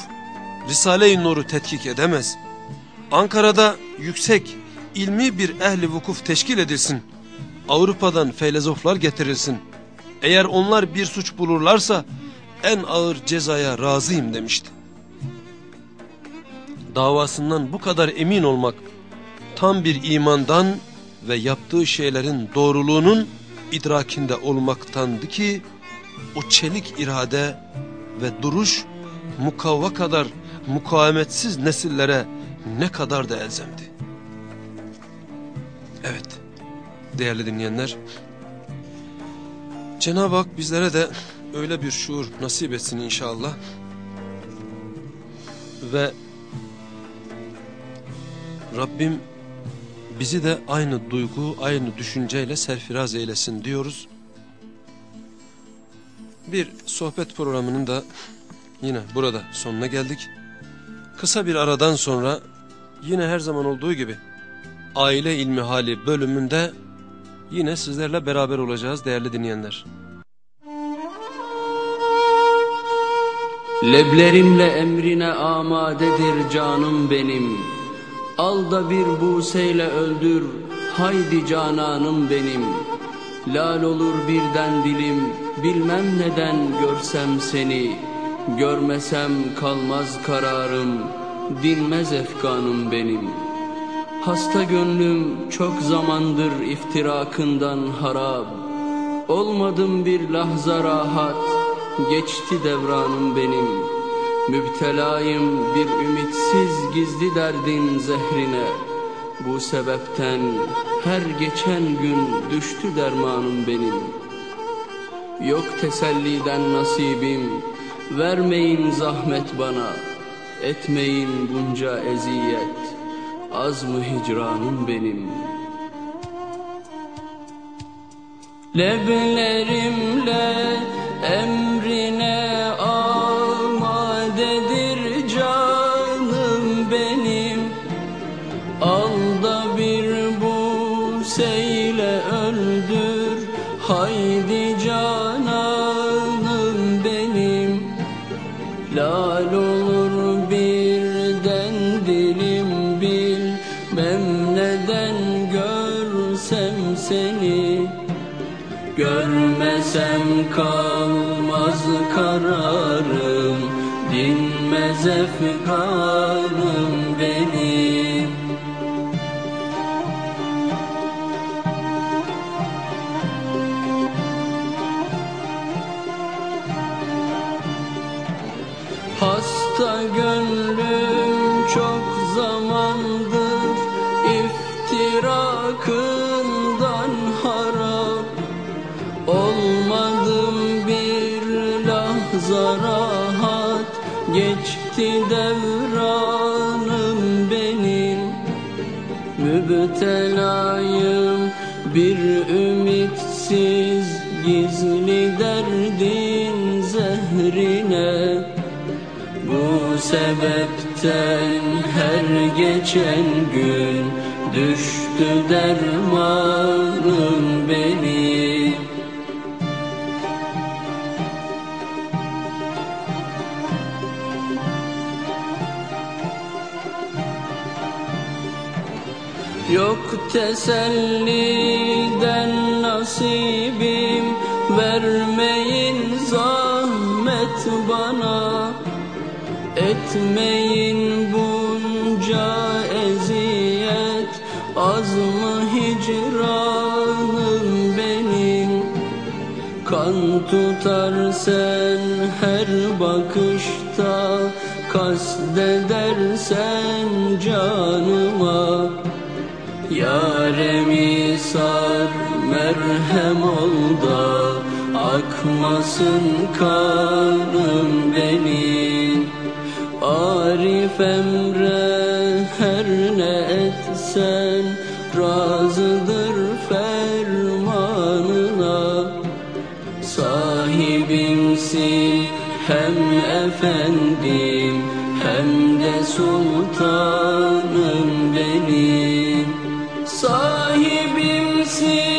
Risale-i Nur'u tetkik edemez. Ankara'da yüksek ilmi bir ehli vukuf teşkil edilsin. Avrupa'dan filozoflar getirilsin. Eğer onlar bir suç bulurlarsa en ağır cezaya razıyım demişti. Davasından bu kadar emin olmak tam bir imandan ve yaptığı şeylerin doğruluğunun idrakinde olmaktandı ki o çelik irade ve duruş mukavva kadar mukavemetsiz nesillere ne kadar da elzemdi. Evet değerli dinleyenler Cenab-ı Hak bizlere de öyle bir şuur nasip etsin inşallah. Ve Rabbim bizi de aynı duygu, aynı düşünceyle serfiraz eylesin diyoruz. Bir sohbet programının da yine burada sonuna geldik. Kısa bir aradan sonra yine her zaman olduğu gibi aile ilmi hali bölümünde yine sizlerle beraber olacağız değerli dinleyenler. Leblerimle emrine amadedir canım benim. Al da bir buseyle öldür, haydi cananım benim. Lal olur birden dilim, bilmem neden görsem seni. Görmesem kalmaz kararım, dinmez efkanım benim. Hasta gönlüm çok zamandır iftirakından harap. Olmadım bir lahza rahat, geçti devranım benim. Müptelayım bir ümitsiz gizli derdin zehrine. Bu sebepten her geçen gün düştü dermanım benim. Yok teselliden nasibim, vermeyin zahmet bana, etmeyin bunca eziyet, az mı hicranım benim. Leblerimle emrine Dinmez sebepten her geçen gün Düştü dermanım benim Yok teselliden nasibim Vermeyin Etmeyin bunca eziyet Az mı hicranım benim. Kan tutar sen her bakışta Kastedersen canıma. Yaremi sar merhem ol da Akmasın kanım benim Arif emre her ne etsen Razıdır fermanına. Sahibimsin hem efendim hem de sultanım benim. Sahibimsin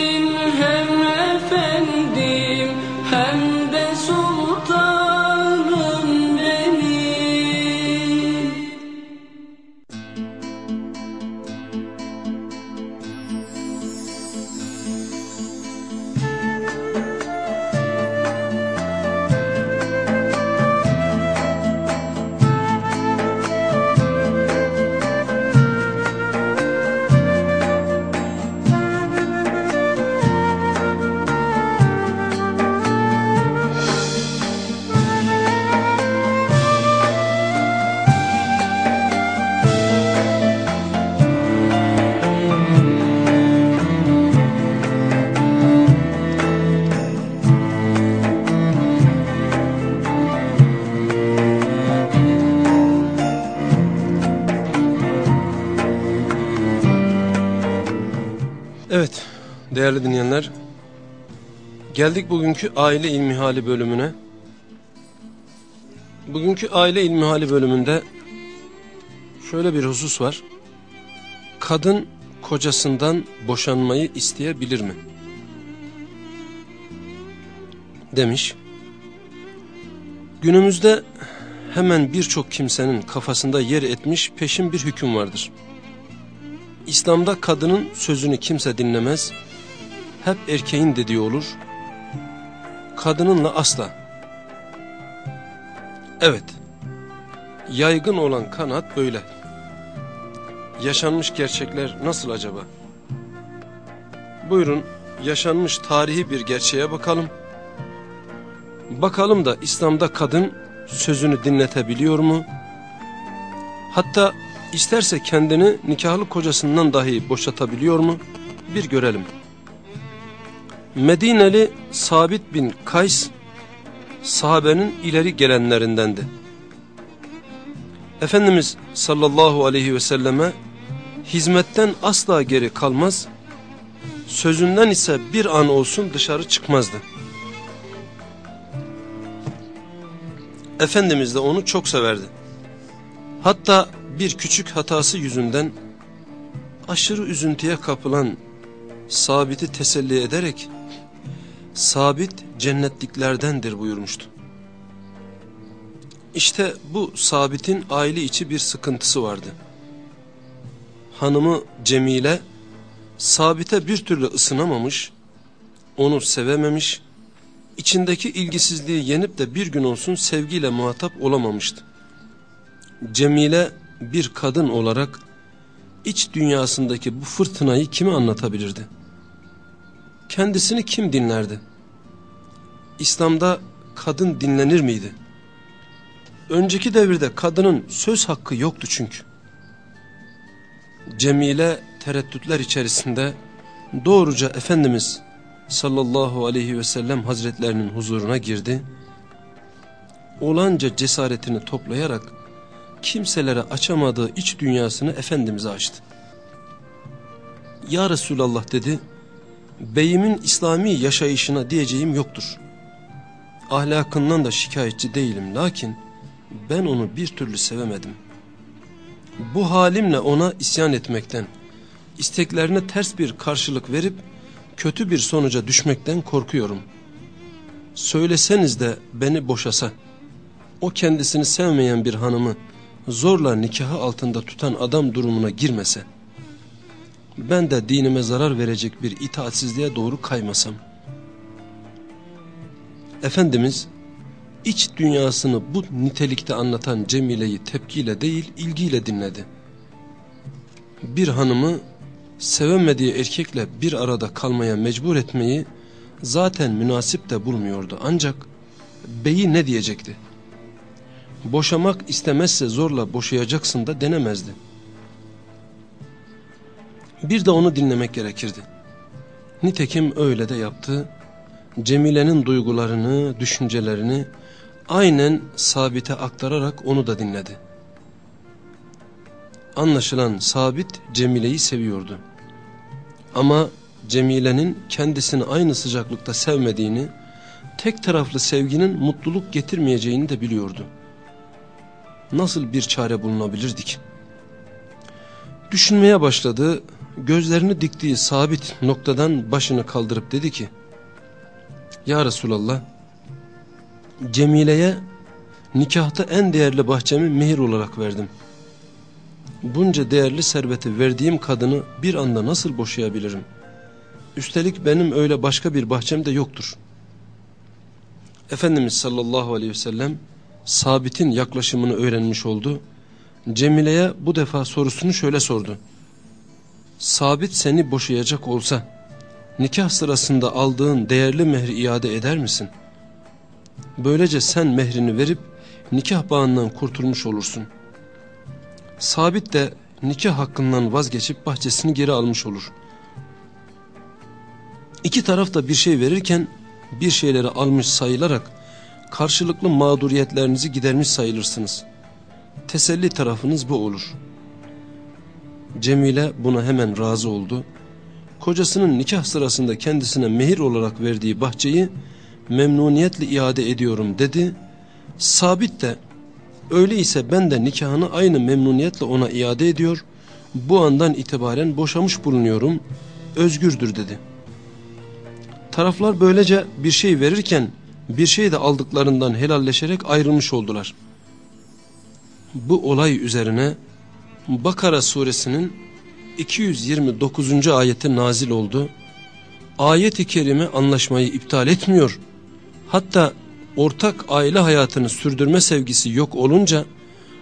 değerli dinleyenler. Geldik bugünkü aile ilmihali bölümüne. Bugünkü aile ilmihali bölümünde şöyle bir husus var. Kadın kocasından boşanmayı isteyebilir mi? Demiş. Günümüzde hemen birçok kimsenin kafasında yer etmiş peşin bir hüküm vardır. İslam'da kadının sözünü kimse dinlemez, hep erkeğin dediği olur, kadınınla asla. Evet, yaygın olan kanaat böyle. Yaşanmış gerçekler nasıl acaba? Buyurun, yaşanmış tarihi bir gerçeğe bakalım. Bakalım da İslam'da kadın sözünü dinletebiliyor mu? Hatta isterse kendini nikahlı kocasından dahi boşatabiliyor mu? Bir görelim. Medineli Sabit bin Kays sahabenin ileri gelenlerindendi. Efendimiz sallallahu aleyhi ve selleme hizmetten asla geri kalmaz, sözünden ise bir an olsun dışarı çıkmazdı. Efendimiz de onu çok severdi. Hatta bir küçük hatası yüzünden aşırı üzüntüye kapılan Sabit'i teselli ederek Sabit cennetliklerdendir buyurmuştu. İşte bu Sabit'in aile içi bir sıkıntısı vardı. Hanımı Cemile Sabit'e bir türlü ısınamamış, onu sevememiş, içindeki ilgisizliği yenip de bir gün olsun sevgiyle muhatap olamamıştı. Cemile bir kadın olarak iç dünyasındaki bu fırtınayı kime anlatabilirdi? Kendisini kim dinlerdi? İslam'da kadın dinlenir miydi? Önceki devirde kadının söz hakkı yoktu çünkü. Cemile tereddütler içerisinde doğruca Efendimiz sallallahu aleyhi ve sellem hazretlerinin huzuruna girdi. Olanca cesaretini toplayarak kimselere açamadığı iç dünyasını Efendimiz'e açtı. Ya Resulallah dedi, beyimin İslami yaşayışına diyeceğim yoktur. Ahlakından da şikayetçi değilim lakin ben onu bir türlü sevemedim. Bu halimle ona isyan etmekten, isteklerine ters bir karşılık verip kötü bir sonuca düşmekten korkuyorum. Söyleseniz de beni boşasa, o kendisini sevmeyen bir hanımı zorla nikahı altında tutan adam durumuna girmese, ben de dinime zarar verecek bir itaatsizliğe doğru kaymasam. Efendimiz iç dünyasını bu nitelikte anlatan Cemile'yi tepkiyle değil ilgiyle dinledi. Bir hanımı sevemediği erkekle bir arada kalmaya mecbur etmeyi zaten münasip de bulmuyordu. Ancak beyi ne diyecekti? Boşamak istemezse zorla boşayacaksın da denemezdi. Bir de onu dinlemek gerekirdi. Nitekim öyle de yaptı. Cemile'nin duygularını, düşüncelerini aynen sabite aktararak onu da dinledi. Anlaşılan sabit Cemile'yi seviyordu. Ama Cemile'nin kendisini aynı sıcaklıkta sevmediğini, tek taraflı sevginin mutluluk getirmeyeceğini de biliyordu. nasıl bir çare bulunabilirdik? Düşünmeye başladı, gözlerini diktiği sabit noktadan başını kaldırıp dedi ki, Ya Resulallah, Cemile'ye nikahta en değerli bahçemi mehir olarak verdim. Bunca değerli serveti verdiğim kadını bir anda nasıl boşayabilirim? Üstelik benim öyle başka bir bahçem de yoktur. Efendimiz sallallahu aleyhi ve sellem Sabit'in yaklaşımını öğrenmiş oldu. Cemile'ye bu defa sorusunu şöyle sordu. Sabit seni boşayacak olsa nikah sırasında aldığın değerli mehri iade eder misin? Böylece sen mehrini verip nikah bağından kurtulmuş olursun. Sabit de nikah hakkından vazgeçip bahçesini geri almış olur. İki taraf da bir şey verirken bir şeyleri almış sayılarak karşılıklı mağduriyetlerinizi gidermiş sayılırsınız. Teselli tarafınız bu olur. Cemile buna hemen razı oldu. Kocasının nikah sırasında kendisine mehir olarak verdiği bahçeyi memnuniyetle iade ediyorum dedi. Sabit de öyleyse ben de nikahını aynı memnuniyetle ona iade ediyor. Bu andan itibaren boşamış bulunuyorum. Özgürdür dedi. Taraflar böylece bir şey verirken bir şey de aldıklarından helalleşerek ayrılmış oldular. Bu olay üzerine Bakara suresinin 229. ayeti nazil oldu. Ayet-i kerime anlaşmayı iptal etmiyor. Hatta ortak aile hayatını sürdürme sevgisi yok olunca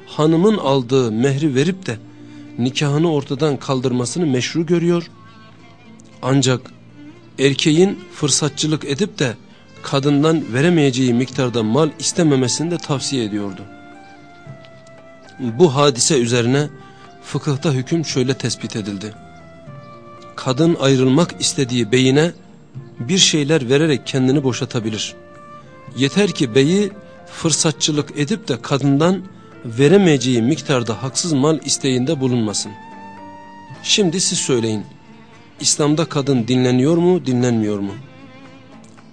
hanımın aldığı mehri verip de nikahını ortadan kaldırmasını meşru görüyor. Ancak erkeğin fırsatçılık edip de kadından veremeyeceği miktarda mal istememesini de tavsiye ediyordu. Bu hadise üzerine fıkıhta hüküm şöyle tespit edildi. Kadın ayrılmak istediği beyine bir şeyler vererek kendini boşatabilir. Yeter ki beyi fırsatçılık edip de kadından veremeyeceği miktarda haksız mal isteğinde bulunmasın. Şimdi siz söyleyin. İslam'da kadın dinleniyor mu, dinlenmiyor mu?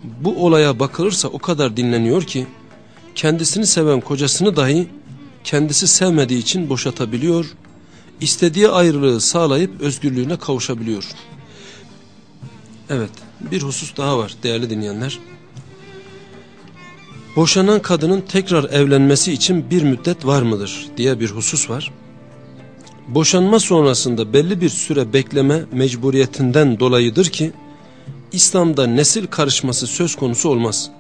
Bu olaya bakılırsa o kadar dinleniyor ki kendisini seven kocasını dahi kendisi sevmediği için boşatabiliyor, istediği ayrılığı sağlayıp özgürlüğüne kavuşabiliyor. Evet, bir husus daha var değerli dinleyenler. Boşanan kadının tekrar evlenmesi için bir müddet var mıdır diye bir husus var. Boşanma sonrasında belli bir süre bekleme mecburiyetinden dolayıdır ki, İslam'da nesil karışması söz konusu olmaz.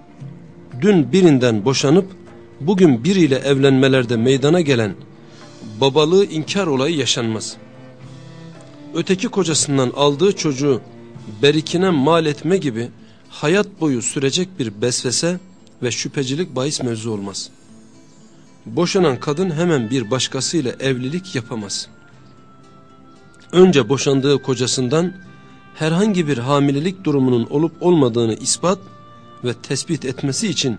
Dün birinden boşanıp bugün biriyle evlenmelerde meydana gelen babalığı inkar olayı yaşanmaz. Öteki kocasından aldığı çocuğu berikine mal etme gibi hayat boyu sürecek bir besvese ve şüphecilik bahis mevzu olmaz. Boşanan kadın hemen bir başkasıyla evlilik yapamaz. Önce boşandığı kocasından herhangi bir hamilelik durumunun olup olmadığını ispat ve tespit etmesi için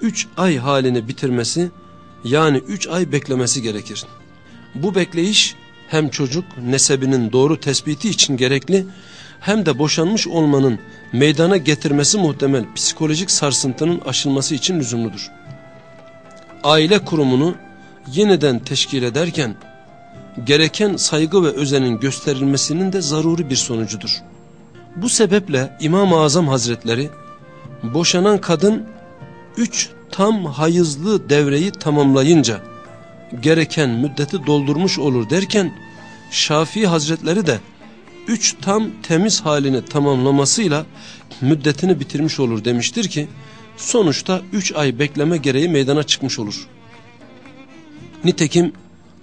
3 ay halini bitirmesi yani 3 ay beklemesi gerekir. Bu bekleyiş hem çocuk nesebinin doğru tespiti için gerekli hem de boşanmış olmanın meydana getirmesi muhtemel psikolojik sarsıntının aşılması için lüzumludur. Aile kurumunu yeniden teşkil ederken gereken saygı ve özenin gösterilmesinin de zaruri bir sonucudur. Bu sebeple İmam-ı Azam Hazretleri boşanan kadın üç tam hayızlı devreyi tamamlayınca gereken müddeti doldurmuş olur derken Şafii Hazretleri de üç tam temiz halini tamamlamasıyla müddetini bitirmiş olur demiştir ki sonuçta üç ay bekleme gereği meydana çıkmış olur. Nitekim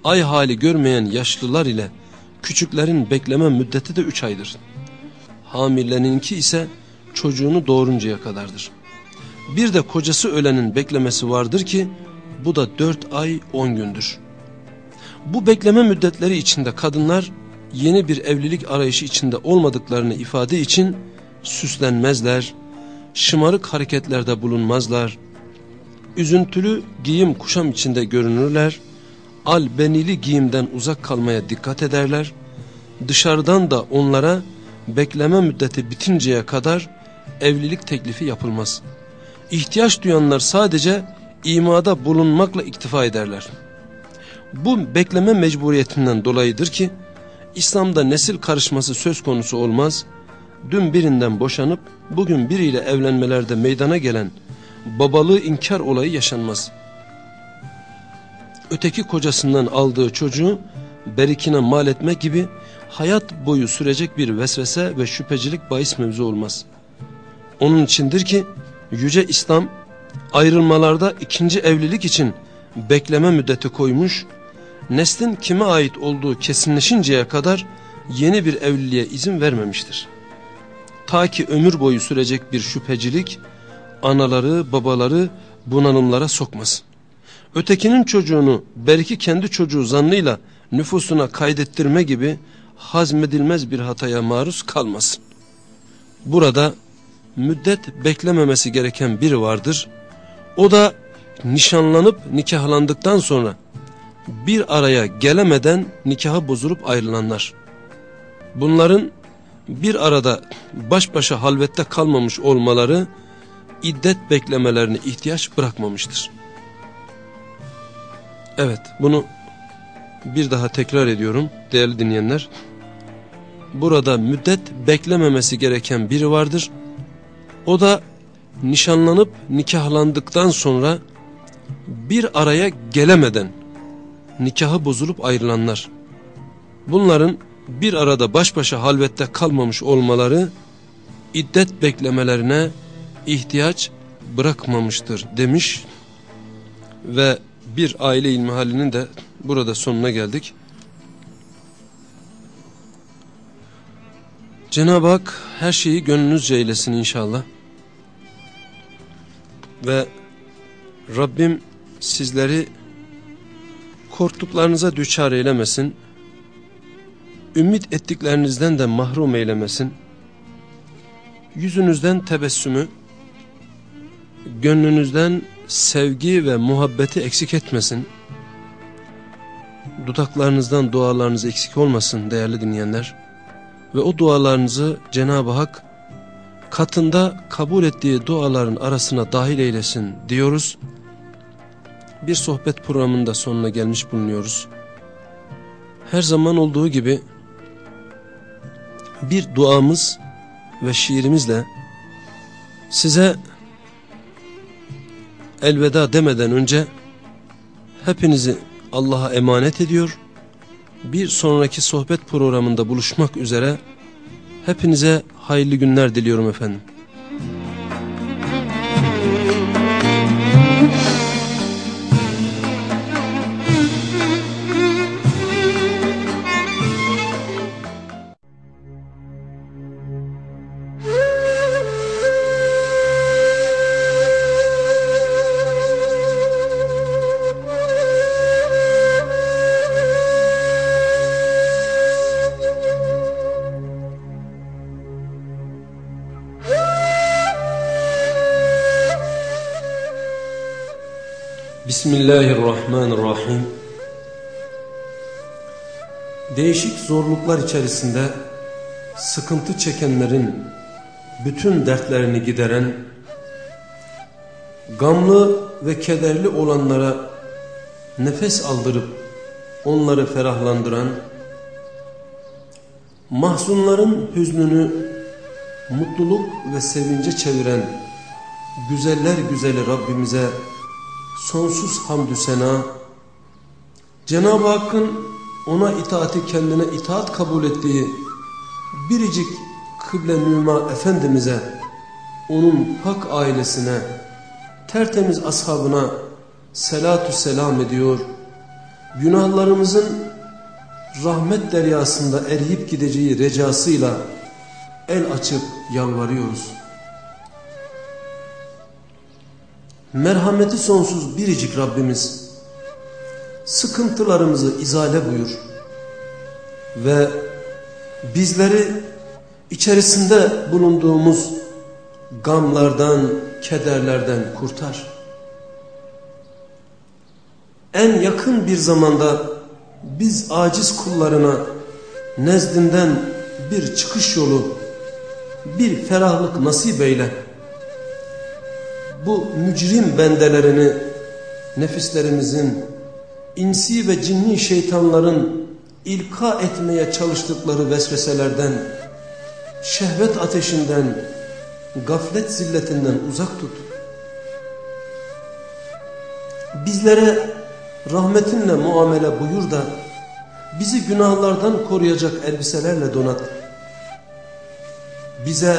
ay hali görmeyen yaşlılar ile küçüklerin bekleme müddeti de üç aydır. Hamileninki ise çocuğunu doğuruncaya kadardır. Bir de kocası ölenin beklemesi vardır ki bu da dört ay on gündür. Bu bekleme müddetleri içinde kadınlar yeni bir evlilik arayışı içinde olmadıklarını ifade için süslenmezler, şımarık hareketlerde bulunmazlar, üzüntülü giyim kuşam içinde görünürler, albenili giyimden uzak kalmaya dikkat ederler, dışarıdan da onlara bekleme müddeti bitinceye kadar evlilik teklifi yapılmaz. İhtiyaç duyanlar sadece imada bulunmakla iktifa ederler. Bu bekleme mecburiyetinden dolayıdır ki İslam'da nesil karışması söz konusu olmaz. Dün birinden boşanıp bugün biriyle evlenmelerde meydana gelen babalığı inkar olayı yaşanmaz. Öteki kocasından aldığı çocuğu berikine mal etme gibi hayat boyu sürecek bir vesvese ve şüphecilik bahis mevzu olmaz. Onun içindir ki Yüce İslam ayrılmalarda ikinci evlilik için bekleme müddeti koymuş, neslin kime ait olduğu kesinleşinceye kadar yeni bir evliliğe izin vermemiştir. Ta ki ömür boyu sürecek bir şüphecilik, anaları babaları bunalımlara sokmasın. Ötekinin çocuğunu belki kendi çocuğu zannıyla nüfusuna kaydettirme gibi hazmedilmez bir hataya maruz kalmasın. Burada müddet beklememesi gereken biri vardır. O da nişanlanıp nikahlandıktan sonra bir araya gelemeden nikaha bozulup ayrılanlar. Bunların bir arada baş başa halvette kalmamış olmaları iddet beklemelerine ihtiyaç bırakmamıştır. Evet bunu bir daha tekrar ediyorum değerli dinleyenler. Burada müddet beklememesi gereken biri vardır. O da nişanlanıp nikahlandıktan sonra bir araya gelemeden nikahı bozulup ayrılanlar. Bunların bir arada baş başa halvette kalmamış olmaları iddet beklemelerine ihtiyaç bırakmamıştır demiş ve bir aile ilmihalinin de burada sonuna geldik. Cenab-ı Hak her şeyi gönlünüzce eylesin inşallah. Ve Rabbim sizleri korktuklarınıza düçar eylemesin. Ümit ettiklerinizden de mahrum eylemesin. Yüzünüzden tebessümü, gönlünüzden sevgi ve muhabbeti eksik etmesin. Dudaklarınızdan dualarınız eksik olmasın değerli dinleyenler. Ve o dualarınızı Cenab-ı Hak katında kabul ettiği duaların arasına dahil eylesin diyoruz. Bir sohbet programında sonuna gelmiş bulunuyoruz. Her zaman olduğu gibi bir duamız ve şiirimizle size elveda demeden önce hepinizi Allah'a emanet ediyor. Bir sonraki sohbet programında buluşmak üzere hepinize hayırlı günler diliyorum efendim. Zorluklar içerisinde sıkıntı çekenlerin bütün dertlerini gideren, gamlı ve kederli olanlara nefes aldırıp onları ferahlandıran, mahzunların hüznünü mutluluk ve sevince çeviren güzeller güzeli Rabbimize sonsuz hamdü sena, Cenab-ı Hakk'ın ona itaati kendine itaat kabul ettiği biricik kıble nüma Efendimiz'e, onun hak ailesine, tertemiz ashabına selatü selam ediyor. Günahlarımızın rahmet deryasında eriyip gideceği recasıyla el açıp yalvarıyoruz. merhameti sonsuz biricik Rabbimiz sıkıntılarımızı izale buyur ve bizleri içerisinde bulunduğumuz gamlardan, kederlerden kurtar. En yakın bir zamanda biz aciz kullarına nezdinden bir çıkış yolu, bir ferahlık nasip eyle bu mücrim bendelerini nefislerimizin insi ve cinni şeytanların ilka etmeye çalıştıkları vesveselerden, şehvet ateşinden, gaflet zilletinden uzak tut. Bizlere rahmetinle muamele buyur da bizi günahlardan koruyacak elbiselerle donat. Bize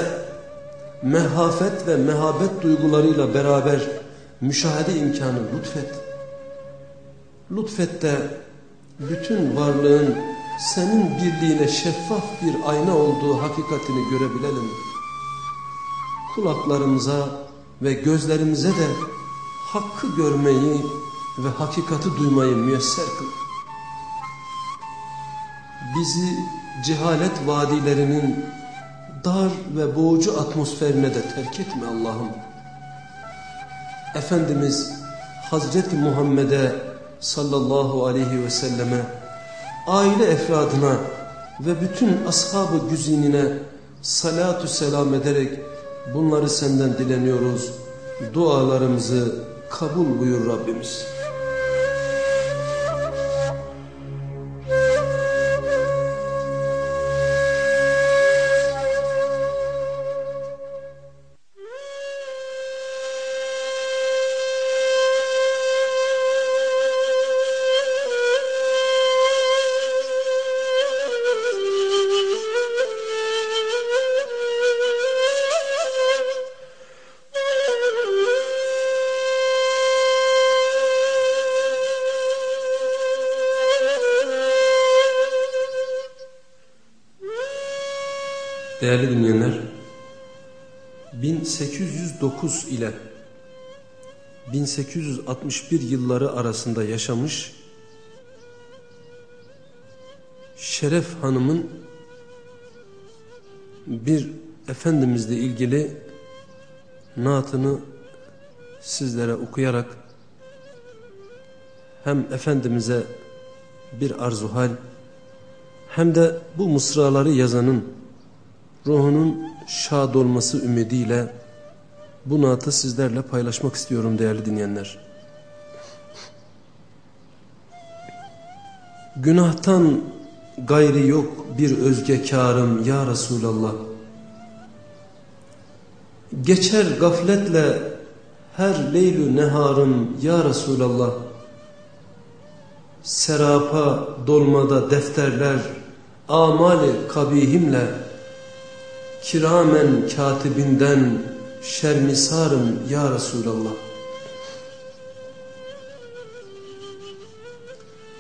mehafet ve mehabet duygularıyla beraber müşahede imkanı lütfet. Lütfet de bütün varlığın senin birliğine şeffaf bir ayna olduğu hakikatini görebilelim. Kulaklarımıza ve gözlerimize de hakkı görmeyi ve hakikati duymayı müyesser kıl. Bizi cehalet vadilerinin dar ve boğucu atmosferine de terk etme Allah'ım. Efendimiz Hazreti Muhammed'e sallallahu aleyhi ve selleme, aile efradına ve bütün ashab-ı güzinine salatü selam ederek bunları senden dileniyoruz. Dualarımızı kabul buyur Rabbimiz. Değerli dinleyenler, 1809 ile 1861 yılları arasında yaşamış Şeref Hanım'ın bir Efendimizle ilgili naatını sizlere okuyarak hem Efendimiz'e bir arzuhal hem de bu mısraları yazanın ruhunun şad olması ümidiyle bu naatı sizlerle paylaşmak istiyorum değerli dinleyenler. Günahtan gayri yok bir özge karım ya Resulallah. Geçer gafletle her leylü neharım ya Resulallah. Serapa dolmada defterler amali kabihimle kiramen katibinden şermisarım ya Resulallah.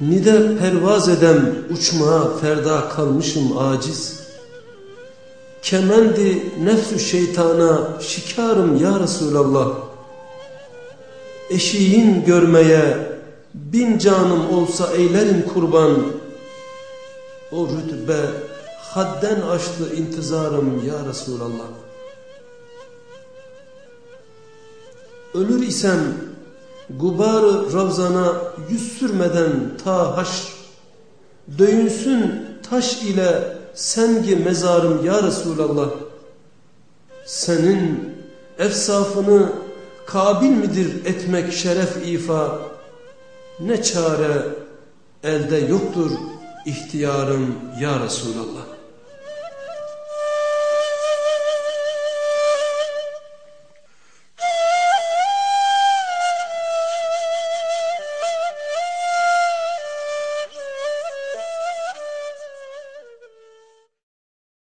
Nide pervaz edem uçmaya ferda kalmışım aciz. Kemendi nefsü şeytana şikarım ya Resulallah. Eşiğin görmeye bin canım olsa eylerim kurban. O rütbe hadden aştı intizarım ya Resulallah. Ölür isem gubarı ravzana yüz sürmeden ta haşr, döyünsün taş ile sengi mezarım ya Resulallah. Senin efsafını kabil midir etmek şeref ifa, ne çare elde yoktur ihtiyarım ya Resulallah.